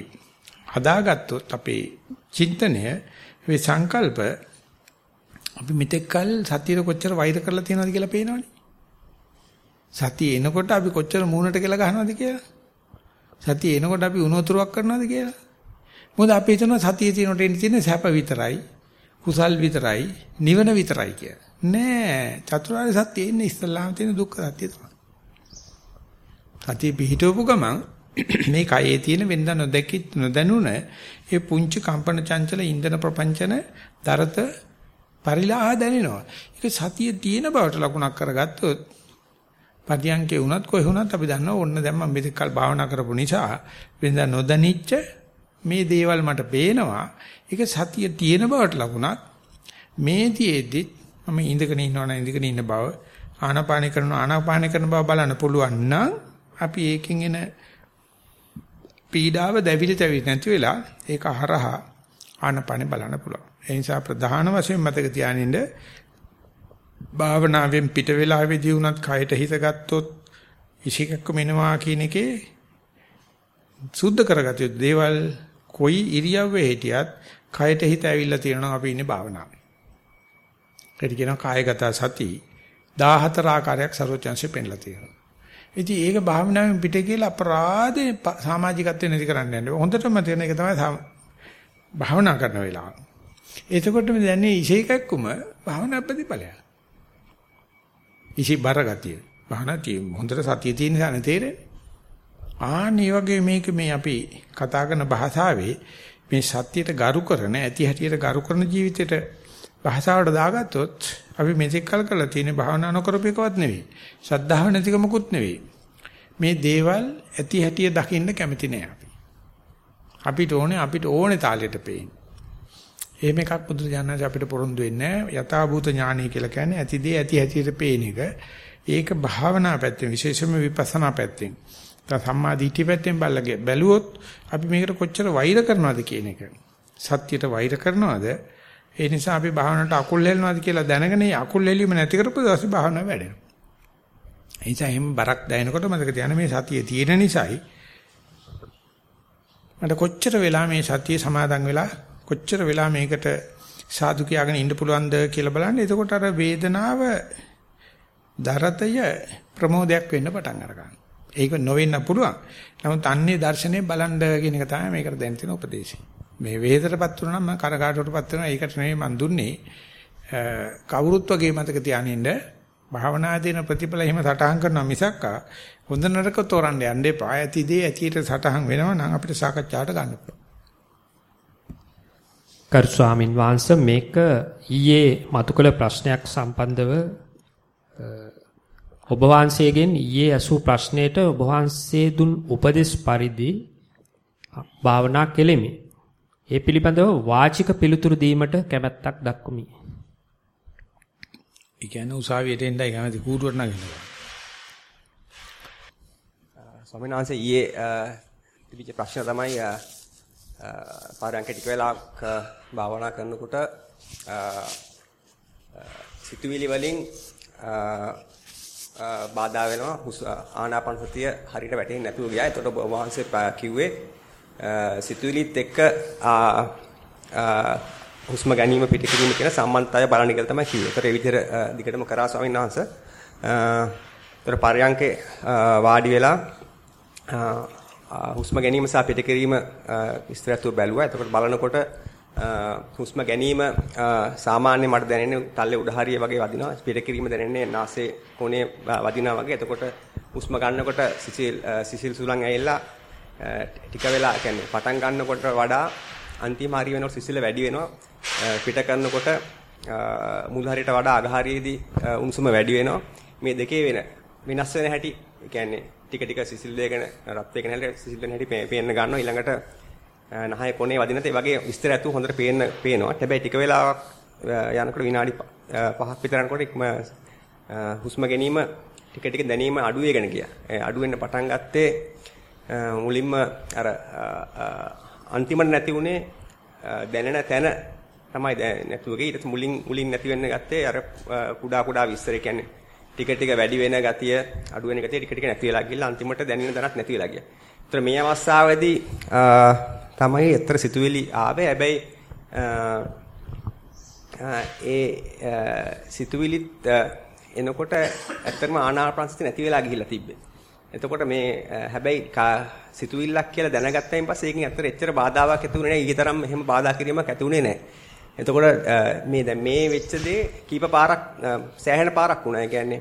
හදාගත්තොත් අපේ චින්තනය, මේ සංකල්ප අපි මෙතෙක් කල සතියේ කොච්චර වෛර කරලා තියෙනවද කියලා පේනවනේ. සතිය එනකොට අපි කොච්චර මූණට කියලා ගහනවද කියලා. සතිය එනකොට අපි උණුතුරක් කරනවද කියලා. මොකද අපි හිතනවා සතියේ තියෙනට එන්නේ තියෙන සැප විතරයි, කුසල් විතරයි, නිවන විතරයි කියලා. නෑ චතුරාර්ය සත්‍ය ඉන්නේ ඉස්සල්ලාම තියෙන දුක්ඛ සත්‍ය තමයි. සතිය පිහිටවපු ගමන් මේ කයේ තියෙන වෙනද නොදැකි නොදැනුණ ඒ පුංචි කම්පන චංචල ඉන්ධන ප්‍රපංචන දරත පරිලාහ දැනෙනවා. ඒක සතිය තියෙන බවට ලකුණක් කරගත්තොත් පදියන්කේ වුණත් කොයි වුණත් අපි දන්නවා ඕන්න දැන් මම මෙතෙක් කල් භාවනා කරපු නිසා වෙනද නොදැනිච්ච මේ දේවල් මට පේනවා. ඒක සතිය තියෙන බවට ලකුණක්. මේ තියේදි මම ඉඳගෙන ඉන්නවනම් ඉඳගෙන ඉන්න බව ආනාපාන කරනවා ආනාපාන කරන බව බලන්න පුළුවන් නම් අපි ඒකෙන් එන පීඩාව දැවිලි තැවිලි නැති වෙලා ඒක හරහා ආනාපාන බලන්න පුළුවන්. ඒ නිසා ප්‍රධාන වශයෙන් මතක තියානින්න භාවනාවෙන් පිට වෙලාවේදී වුණත් කයට හිත ගත්තොත් ඉසිකක්ක මෙනවා කියන එකේ සුද්ධ කරගatiya දේවල් කොයි ඉරියව්වේ හිටියත් කයට හිත ඇවිල්ලා තියෙනවා අපි ඉන්නේ භාවනාවේ. ඒකට කියනවා කායගත සති 14 ආකාරයක් සරෝජංශේ පෙන්ලා තියෙනවා. ඉතින් ඒක භාවනාවෙන් පිට කියලා අපරාධේ සමාජිකත්වෙ නැති කරන්න යන්නේ. හොඳටම තියෙන එක තමයි භාවනා කරන වෙලාව. එතකොට මේ දැන්නේ ඉෂේකක්කුම භාවනා ප්‍රතිඵලයක්. ඉසි බර ගතිය. භාවනා තියෙන හොඳට සතිය තියෙන නිසා තේරෙන්නේ. ආන්නේ වගේ මේක මේ අපි කතා කරන භාෂාවේ මේ සත්‍යයට ගරු කරන ඇති හැටියට ගරු කරන ජීවිතයට භාෂාවට දාගත්තොත් අපි මෙතෙක් කල් කරලා තියෙන භාවනා නොකරපේකවත් නෙවෙයි. ශ්‍රද්ධාව නැතිකමකුත් නෙවෙයි. මේ දේවල් ඇති හැටිය දකින්න කැමති නෑ අපි. අපිට ඕනේ අපිට ඕනේ තාලෙට පේන්න. එහෙම එකක් බුදුරජාණන් අපිට පොරොන්දු වෙන්නේ නැහැ. යථාභූත ඥානය කියලා කියන්නේ ඇතිදී ඇති හැටියට පේන එක. ඒක භාවනා පැත්තෙන් විශේෂයෙන්ම විපස්සනා පැත්තෙන්. තව සම්මා දිට්ඨි පැත්තෙන් බල්ලගේ බැලුවොත් අපි මේකට කොච්චර වෛර කරනවද කියන එක. සත්‍යයට වෛර කරනවද? ඒ නිසා අපි භාවනාවට අකුල් හෙලනවාද කියලා දැනගෙන ඒ අකුල් හෙලීම නැති කරපු දවසේ භාවනාව වැඩෙනවා. ඒ නිසා එහෙම බරක් දැනෙනකොට මතක තියාගන්න මේ සතිය තියෙන නිසායි මට කොච්චර වෙලා මේ සතිය සමාදන් වෙලා කොච්චර වෙලා මේකට සාදු කියාගෙන ඉන්න පුළුවන්ද කියලා බලන්න. එතකොට අර වේදනාව දරතය ප්‍රමෝදයක් වෙන්න පටන් අරගන්නවා. ඒක නොවෙන්න පුළුවන්. නමුත් අන්නේ දර්ශනේ බලන්න කියන එක තමයි මේකට දැන් තියෙන උපදේශය. මේ වේදතරපත් වුණා නම් මම කරකාටවටපත් වෙනවා. ඒකට නෙවෙයි මම දුන්නේ. කවුරුත් වගේ මතක තියානින්න භාවනා දෙන ප්‍රතිඵල එහෙම සටහන් කරනවා මිසක් හොඳ නරක තෝරන්න යන්න එපා. ඇති දේ ඇතියට සටහන් වෙනවා නම් අපිට සාකච්ඡාවට ගන්න පුළුවන්. කරු ස්වාමින් වහන්සේ මේක ඊයේ මතුකල ප්‍රශ්නයක් සම්බන්ධව ඔබ වහන්සේගෙන් ඊයේ අසූ ප්‍රශ්නයට ඔබ වහන්සේ දුන් උපදෙස් පරිදි භාවනා කෙලෙමි. ඒ පිළිබඳව වාචික පිළිතුරු දීමට කැමැත්තක් දක්වමි. ඒ කියන්නේ උසාවියට එන්නයි කැමති කූඩුවට නගිනවා. ස්වාමීන් වහන්සේ ඊයේ තිබිච්ච ප්‍රශ්න තමයි පාරයන්ක ටික වෙලාවක් භාවනා කරනකොට සිතුවිලි වලින් බාධා වෙනවා ආනාපාන සතිය හරියට වැටෙන්නේ නැතුව ගියා. එතකොට ඔබ වහන්සේ කිව්වේ සිතුවිලිත් එක්ක හුස්ම ගැනීම පිටකිරීම කියන සම්බන්ධතාවය බලන්න කියලා තමයි කිව්වේ. ඒතර ඒ විදිහට දිගටම කරා ස්වාමීන් වහන්සේ. ඒතර පරයන්කේ වාඩි වෙලා හුස්ම ගැනීම සහ පිටකිරීම විස්තරත්ව බැලුවා. එතකොට බලනකොට හුස්ම ගැනීම සාමාන්‍ය මට දැනෙන්නේ තල්ලේ උඩ හරිය වගේ වදිනවා. පිටකිරීම දැනෙන්නේ නාසයේ කොනේ වදිනවා වගේ. එතකොට හුස්ම ගන්නකොට සිසිල් සිසිල් සුලං ඇවිල්ලා ටික වෙලා කියන්නේ පටන් ගන්නකොට වඩා අන්තිම හරිය වෙනකොට සිසිල වැඩි වෙනවා. පිට කරනකොට මුල් හරියට වඩා අග හරියේදී උණුසුම වැඩි වෙනවා. මේ දෙකේ වෙන වෙනස් වෙන හැටි කියන්නේ ටික ටික සිසිල් වේගන රත් වේගන හැටි සිසිල් වෙන හැටි පේන්න ගන්නවා ඊළඟට නහය කොනේ වදිනත් ඒ වගේ විස්තර ඇතුව හොඳට පේන්න පේනවා හැබැයි ටික වෙලාවක් යනකොට විනාඩි 5ක් විතර යනකොට ඉක්ම හුස්ම ගැනීම ටික ටික දැනීම අඩු වෙගෙන ගියා අඩු වෙන්න පටන් ගත්තේ මුලින්ම අර අන්තිමට නැති උනේ දැනෙන තැන තමයි නැතුව ගියේ ඊට මුලින් මුලින් නැති වෙන්න ගත්තේ අර කුඩා කුඩා විස්තර කියන්නේ ටික ටික වැඩි වෙන ගතිය අඩු වෙන ගතිය ටික ටික නැති වෙලා ගිහලා අන්තිමට දැනෙන දැනක් නැති වෙලා ගියා. ඒතර මේ අවස්ථාවේදී තමයි අතර සිතුවිලි ආවේ. හැබැයි ඒ සිතුවිලිත් එනකොට ඇත්තටම ආනාපානසති නැති වෙලා ගිහිල්ලා තිබ්බේ. එතකොට මේ හැබැයි සිතුවිල්ලක් කියලා දැනගත්තයින් පස්සේ ඒකෙන් ඇත්තට එච්චර බාධාවක් ඇති වුණේ නැහැ. ඊගේ තරම් එහෙම බාධා කිරීමක් ඇති වුණේ නැහැ. එතකොට මේ දැන් මේ වෙච්ච දේ කීප පාරක් සෑහෙන පාරක් වුණා. ඒ කියන්නේ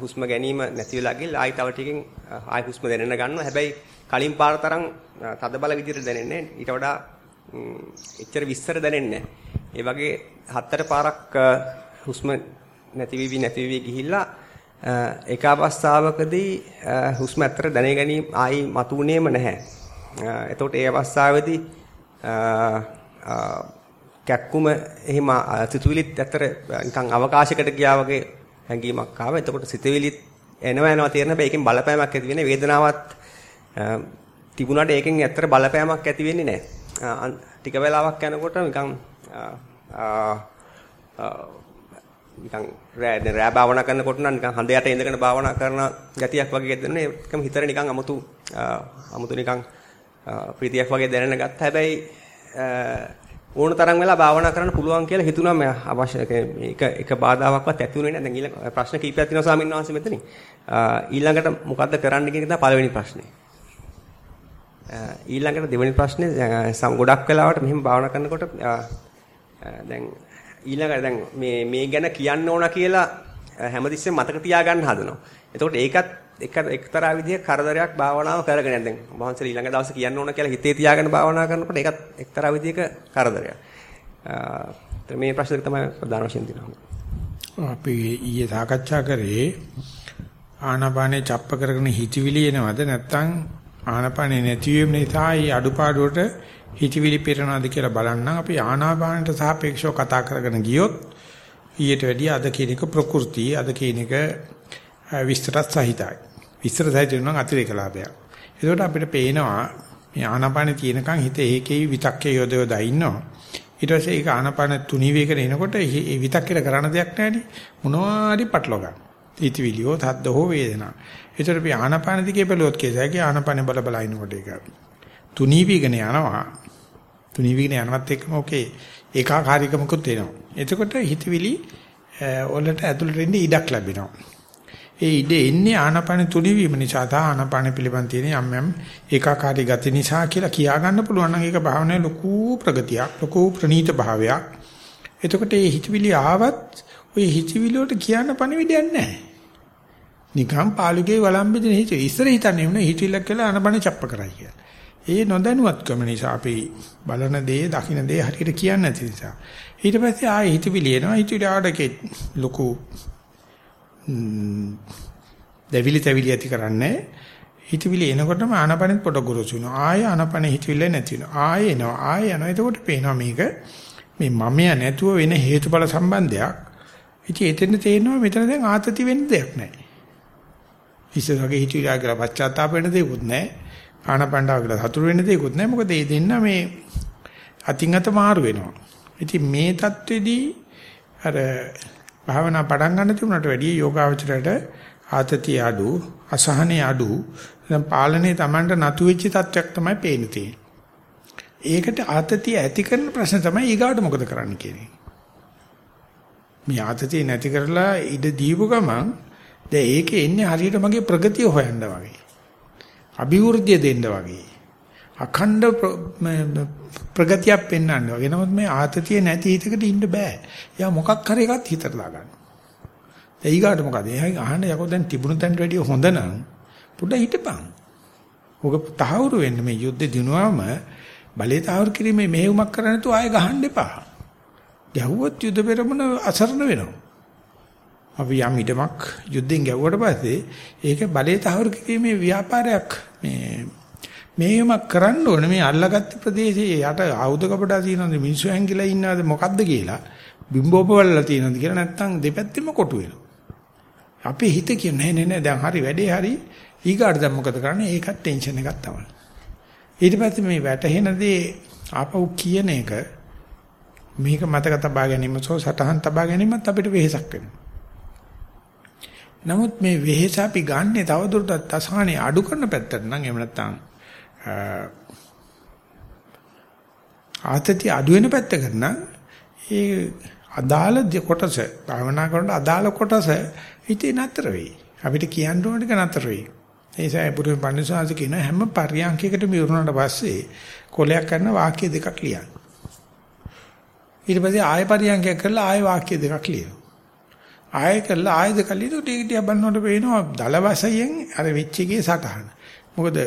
හුස්ම ගැනීම නැති වෙලා ගිහලා ආයි තව ටිකකින් ආයි හුස්ම දැනෙන්න ගන්නවා. හැබැයි කලින් පාර තරම් තද බල විදිහට දැනෙන්නේ ඊට වඩා එච්චර විස්තර දැනෙන්නේ ඒ වගේ හතර පාරක් හුස්ම නැති වෙවි නැති වෙවි ගිහිල්ලා එක අවස්ථාවකදී හුස්ම ඇත්තට දැන ගැනීම ආයි මතුුනේම නැහැ. එතකොට ඒ අවස්ථාවේදී කැක්කුම එහෙම සිතුවිලිත් ඇතර නිකන් අවකාශයකට ගියා වගේ හැඟීමක් ආවා. එතකොට සිතුවිලිත් එනවා යනවා තේරෙන හැබැයි ඒකෙන් බලපෑමක් ඇති වෙන්නේ වේදනාවක් තිබුණාට ඒකෙන් ඇත්තට බලපෑමක් ඇති වෙන්නේ නැහැ. ටික වෙලාවක් යනකොට නිකන් නිකන් රෑ රෑ භාවනා කරනකොට නම් නිකන් හඳ යට ඉඳගෙන භාවනා කරන ගතියක් වගේ දැනෙන ඒකම හිතර නිකන් අමුතු අමුතු නිකන් ප්‍රීතියක් වගේ දැනෙන්න ගත්තා. හැබැයි ඕන තරම් වෙලා භාවනා කරන්න පුළුවන් කියලා හිතුණා මම අවශ්‍ය මේක එක බාධාවක්වත් ඇති වුණේ නැහැ. දැන් ඊළඟ ප්‍රශ්න කීපයක් තියෙනවා ස්වාමීන් වහන්සේ මෙතනින්. ඊළඟට මොකද්ද කරන්න කියන එක තමයි පළවෙනි ප්‍රශ්නේ. ඊළඟට දෙවෙනි ප්‍රශ්නේ ගොඩක් වෙලාවට මෙහෙම භාවනා කරනකොට දැන් ඊළඟට දැන් මේ මේ ගැන කියන්න ඕන කියලා හැමතිස්සෙම මතක තියාගන්න හදනවා. එතකොට ඒකත් එක එක්තරා විදිහක කරදරයක් භාවනාව කරගෙන යන දැන් වහන්සේ ඊළඟ දවසේ කියන්න ඕන කියලා හිතේ තියාගෙන භාවනා කරනකොට ඒකත් එක්තරා විදිහක කරදරයක්. මේ ප්‍රශ්නේ තමයි ප්‍රධාන වශයෙන් තියෙනවා. අපි ඊයේ සාකච්ඡා කරේ ආනාපානේ චප්ප කරගෙන හිතවිලි එනවද නැත්නම් ආනාපානේ නැතිවීම නිසා ඊ අඩුපාඩුවට හිතවිලි පිරෙනවද කියලා බලන්න අපි ආනාපානට සාපේක්ෂව කතා කරගෙන ගියොත් ඊට වැඩිය අද කියන එක ප්‍රകൃති අද කියන එක විස්තරත් සහිතයි. විස්තර සහිත වෙනවා අතිරේක ලාභයක්. ඒකට අපිට පේනවා මේ ආනාපාන තියෙනකන් හිත ඒකේ විතක්කේ යොදවලා ඉන්නවා. ඊට පස්සේ ඒක ආනාපාන තුනී වේගන එනකොට ඒ විතක්කේට කරන්න දෙයක් නැහැනේ. මොනවාරි පටලවා ගන්න. ඉතිවිලියෝ තද්ද හෝ වේදනා. ඒතර අපි ආනාපාන දිගේ බැලුවොත් කේසයගේ ආනාපාන බල බල ඉනකොට ඒක තුනී වේගන යනවා. තුනී වේගන යනවත් එක්කම ඕකේ ඒකාකාරීකමකුත් එනවා. එතකොට හිතවිලි වලට ඇතුළට එන්න ඉඩක් ලැබෙනවා. ඒ ඉඩ එන්නේ ආනාපාන තුලිවීම නිසා තා ආනාපාන පිළිබඳ තියෙන යම් යම් ඒකාකාරී ගති නිසා කියලා කියා ගන්න පුළුවන් නම් ඒක භාවනාවේ ලොකු ප්‍රගතියක් ලොකු ප්‍රනීත භාවයක්. එතකොට මේ හිතවිලි ආවත් ওই හිතවිලි වලට කියන්න පණිවිඩයක් නැහැ. නිකම් පාළුගේ වළම්බෙදින හිත ඉස්සර හිතන්නේ නෙවෙයි හිතවිල්ලක් කියලා ආනාපාන චප්ප කරයි කියලා. ඒ නොදැනුවත්කම නිසා අපි බලන දේ දකින්න දේ හරියට කියන්නේ නැති නිසා. ඊට පස්සේ ආයෙ හිතවිලි එනවා හිතවිලි ආඩකේ ලොකු දෙවිලි තැවිලි ඇති කරන්නේ. හිතවිලි එනකොටම ආනපනෙත් පොඩ ගුරුසු වෙනවා. ආය ආනපනෙ හිතවිල්ල නැති වෙනවා. ආය එනවා. ආය යනවා. එතකොට පේනවා මේක මේ මමයා නැතුව වෙන හේතුඵල සම්බන්ධයක්. ඉතින් එතන තේරෙනවා මෙතන දැන් ආතති වෙන්න දෙයක් නැහැ. ඉස්සර වගේ හිතවිලා කියලා පශ්චාත්තාප වෙන්න දෙයක්වත් නැහැ. ආනපණ්ඩාව කියලා සතුරු වෙන්න දෙයක්වත් නැහැ. මොකද මේ දෙන්න මේ අතින් අත මාරු වෙනවා. ඉතින් මේ தത്വෙදී අර භාවනා පටන් ගන්න තිබුණට වැඩිය යෝගාවචරයට ආතතිය අඩු, අසහනෙ අඩු, දැන් පාලනේ Tamanට නතු වෙච්ච තත්වයක් තමයි පේන්නේ තියෙන්නේ. ඒකට ආතතිය ඇති කරන ප්‍රශ්න තමයි ඊගාට මොකද කරන්න කියන්නේ. මේ ආතතිය නැති කරලා ඉඩ දීපු ගමන් දැන් ඒකේ එන්නේ හරියට මගේ ප්‍රගතිය හොයන්න වගේ. අභිවෘද්ධිය දෙන්න වගේ. අඛණ්ඩ ප්‍රගතියක් පෙන්වන්න වගේ. නමුත් මේ ආතතිය නැති හිතකට ඉන්න බෑ. යා මොකක් හරි එකක් හිතට දාගන්න. එයිගාට මොකද? එහා අහන්න යකෝ දැන් තිබුණු තැනට වැඩිය හොඳ නම් පොඩ්ඩක් හිටපන්. ඔක තහවුරු වෙන්න මේ යුද්ධ දිනුවාම බලේ තහවුරු කිරීමේ මෙහෙයුමක් කරන්න නැතුව ආයෙ ගහන්න එපා. ගැහුවොත් යුද පෙරමුණ අසරණ වෙනවා. අපි යම් ඉඩමක් යුද්ධෙන් ගැව්වට පස්සේ ඒක බලේ තහවුරු කිරීමේ ව්‍යාපාරයක් මේ මේවමක් කරන්න ඕනේ මේ අල්ලගත්ත ප්‍රදේශයේ යට ආයුධ කපඩා තියෙනවද මිනිස්සු හැංගිලා ඉන්නවද මොකද්ද කියලා බිම්බෝපවලලා තියෙනවද කියලා නැත්තම් දෙපැත්තෙම කොටු වෙනවා. අපේ හිත කියන්නේ නෑ නෑ දැන් හරි වැඩේ හරි ඊගාට දැන් මොකද කරන්නේ ඒකත් ටෙන්ෂන් එකක් තමයි. ඊට පස්සේ මේ වැටහෙන දේ ආපහු කියන එක මේක මතක තබා ගැනීම සෝ සටහන් තබා ගැනීමත් අපිට වෙහෙසක් වෙනවා. නමුත් මේ වෙහෙස අපි ගන්නෙ තවදුරටත් අසහනේ අඩු කරන පැත්තට නම් එහෙම නැත්නම් ආතති අඩු වෙන පැත්තකට නම් ඒ අදාළ කොටස භාවනා කරනකොට අදාළ කොටස හිතේ නතර වෙයි. අපිට කියන්න ඕන ටික නතර වෙයි. ඒ නිසා බුදුන් පන්සාස කියන හැම පරියන්කයකටම ඉවරුණාට පස්සේ කොලයක් කරන වාක්‍ය දෙකක් ලියන්න. ඊට පස්සේ ආය පරියන්කයක් කරලා ආය වාක්‍ය දෙකක් ලියනවා. ආය කරලා ආය දෙකක් ලියනකොට ටික ටික බලනකොට පේනවා දල වශයෙන් අර වෙච්ච එකේ සටහන. මොකද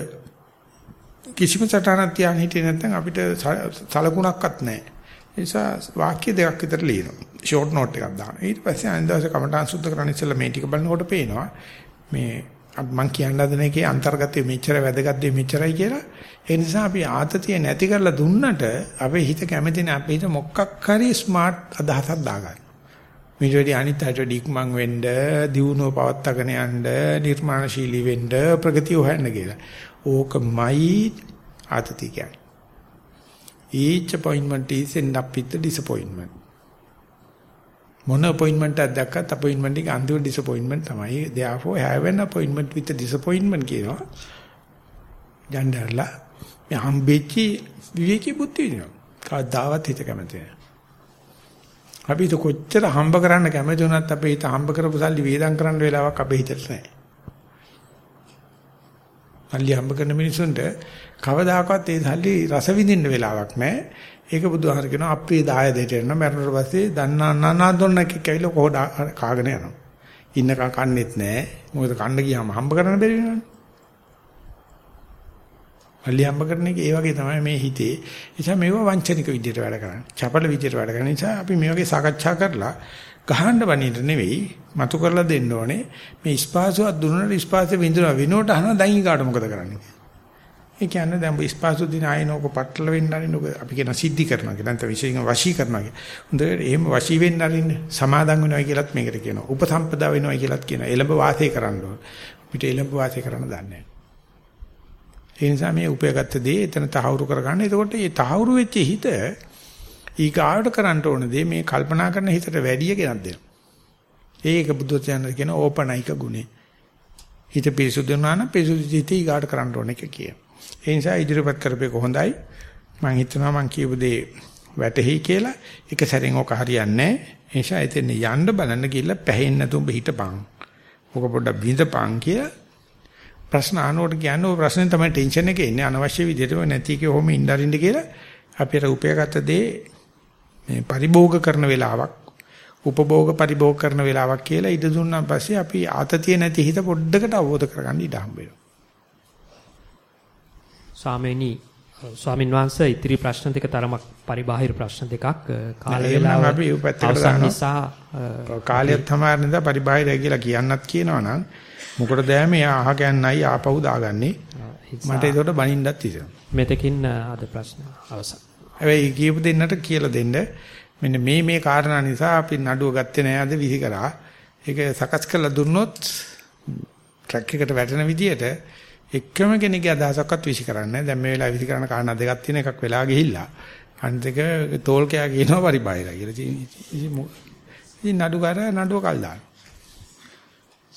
කිසිම සටහනක් තියන් හිටියේ නැත්නම් අපිට සලකුණක්වත් නැහැ. ඒ නිසා වාක්‍ය දෙකක් විතර ලියනවා. ෂෝට් නෝට් එකක් දානවා. ඊට පස්සේ අනිත් දවසේ කමටහන් සුද්ධ කරන්න ඉස්සෙල්ලා මේ ටික බලනකොට පේනවා මේ මම කියන්න හදන එකේ අන්තර්ගතය මෙච්චර වැදගත් දෙය මෙච්චරයි කියලා. ඒ නිසා අපි ආතතිය නැති කරලා දුන්නට අපේ හිත කැමති නැහැ. අපේ හිත මොකක් හරි ස්මාර්ට් අදහසක් දාගන්න. මේ ජොඩි අනිත් අයට ඩික්මන් වෙන්න, දියුණුව පවත්වාගෙන යන්න, නිර්මාණශීලී වෙන්න, ප්‍රගතිය හොයන්න කියලා. ඕකමයි ආතතිය කියන්නේ. each appointment is end up with the disappointment. මොන අපොයින්ට්මන්ට් එකක් දැක්කත් අපොයින්ට්මන්ට් එක අන්තිම ඩිසපොයින්ට්මන්ට් තමයි. therefore have an appointment with the disappointment කියනවා. ජණ්ඩර්ලා මේ හම්බෙච්චි විවේකී බුද්ධි වෙනවා. කවදාවත් හිත කැමති නැහැ. අපි તો කොච්චර හම්බ කරන්න කැමති වුණත් අපේ හිත හම්බ කරපු සල්ලි වේදම් කරන්න වෙලාවක් අපේ හිතට නැහැ. සල්ලි හම්බ කරන මිනිසුන්ට කවදාකවත් ඒ සල්ලි රස විඳින්න වෙලාවක් නැහැ. ඒක බුදුහාර කියනවා අප්‍රිය දායදයට එන්න මරණයට පස්සේ දන්නා නනා දොන්නක් ඇවිල්ලා කොහොඩ කාගෙන යනවා. ඉන්නකම් කන්නේත් නැහැ. මොකද කන්න ගියාම හම්බ කරන්න බැරි වෙනවනේ. මල්ලි හම්බ කරන එක ඒ වගේ තමයි මේ හිතේ. ඒ නිසා මේව වංචනික විදියට වැඩ කරන්නේ. චපල විදියට වැඩ කරන නිසා අපි මේ වගේ සාකච්ඡා කරලා ගහන්න බනින්න නෙවෙයි මතු කරලා දෙන්න ඕනේ. මේ ස්පාසුවක් දුන්නාට ස්පාසෙ විඳින විනෝඩ අහන දැන් කාට මොකද කරන්නේ? ඒ කියන්නේ දැන් ස්පාසු දින ආයනෝක පටල වෙන්න අරින්නක අපි කියන සිද්ධි කරනවා කියලා නැත්නම් විශේෂයෙන් වශී කරනවා කියලා. හොඳට එහෙම වශී වෙන්න අරින්න සමාදන් වෙනවා කියලාත් මේකට කියනවා. උපසම්පදා වෙනවා කියලාත් කියනවා. එළඹ වාසය කරන්න ඕන. පිට එළඹ වාසය කරන්න දන්නේ නැහැ. ඒ නිසා මේ උපයගත්ත දේ එතන තහවුරු කරගන්න. එතකොට මේ තහවුරු වෙච්ච හිත ඊගාවට කරන්න ඕන දේ මේ කල්පනා කරන හිතට වැඩිය ගෙනත් දෙනවා. ඒක බුද්ධ ඥාන කියන ඕපනයික ගුණේ. හිත පිරිසුදු වුණා නම් පිරිසුදු හිත ඊගාට කරන්න ඕන එක කියනවා. ඒ නිසා ඉදිරිපත් කරපේක හොඳයි. මම හිතනවා මම කියපු දේ වැටහි කියලා. එක සැරෙන් ඔක හරියන්නේ නැහැ. ඒ නිසා එතන යන්න බලන්න ගිහිල්ලා පැහැෙන්නේ නැතුඹ හිටපන්. ඔක පොඩ්ඩක් බින්දපන් කියලා ප්‍රශ්න අහනකොට කියන්නේ ඔය ප්‍රශ්නේ තමයි ටෙන්ෂන් එකේ ඉන්නේ. අනවශ්‍ය විදිහට නැති එකේ කොහොම ඉඳරින්ද කියලා අපි අර උපයාගත්ත දේ මේ පරිභෝග කරන වෙලාවක් උපභෝග පරිභෝග කරන වෙලාවක් කියලා ඉද දුන්නා පස්සේ අපි ආතතිය නැති හිත පොඩ්ඩකට අවබෝධ කරගන්න ඉඩ හම්බ වෙනවා. ස්වාමීනි වහන්සේ ඉතිරි ප්‍රශ්න දෙක තරමක් පරිබාහිර ප්‍රශ්න දෙකක් කාල වේලාව අපි පැත්තකට නිසා කාලයත් තමයි නේද පරිබාහිරය කියලා කියන්නත් කියනවා නම් මොකටද මේ අහගන්නයි ආපහු දාගන්නේ මට ඒකට බනින්නත් හිතෙනවා මෙතකින් අද ප්‍රශ්න අවසන් හැබැයි කියපු දෙන්නට කියලා දෙන්න මෙන්න මේ මේ කාරණා නිසා අපි නඩුව ගත්තේ නෑ අද විහි කරා ඒක සකස් කරලා දුන්නොත් ට්‍රැක් එකට වැටෙන විදියට එක්කම කෙනෙක්ගේ අදහසක්වත් විසි කරන්නේ නැහැ. දැන් මේ වෙලාවේ විසි කරන කාරණා දෙකක් තියෙන එකක් වෙලා ගිහිල්ලා. අනිත් එක තෝල්කයා කියනවා පරිබාහිරයි කියලා. ඉතින් නඩුකාර නඩුව කල් දාන.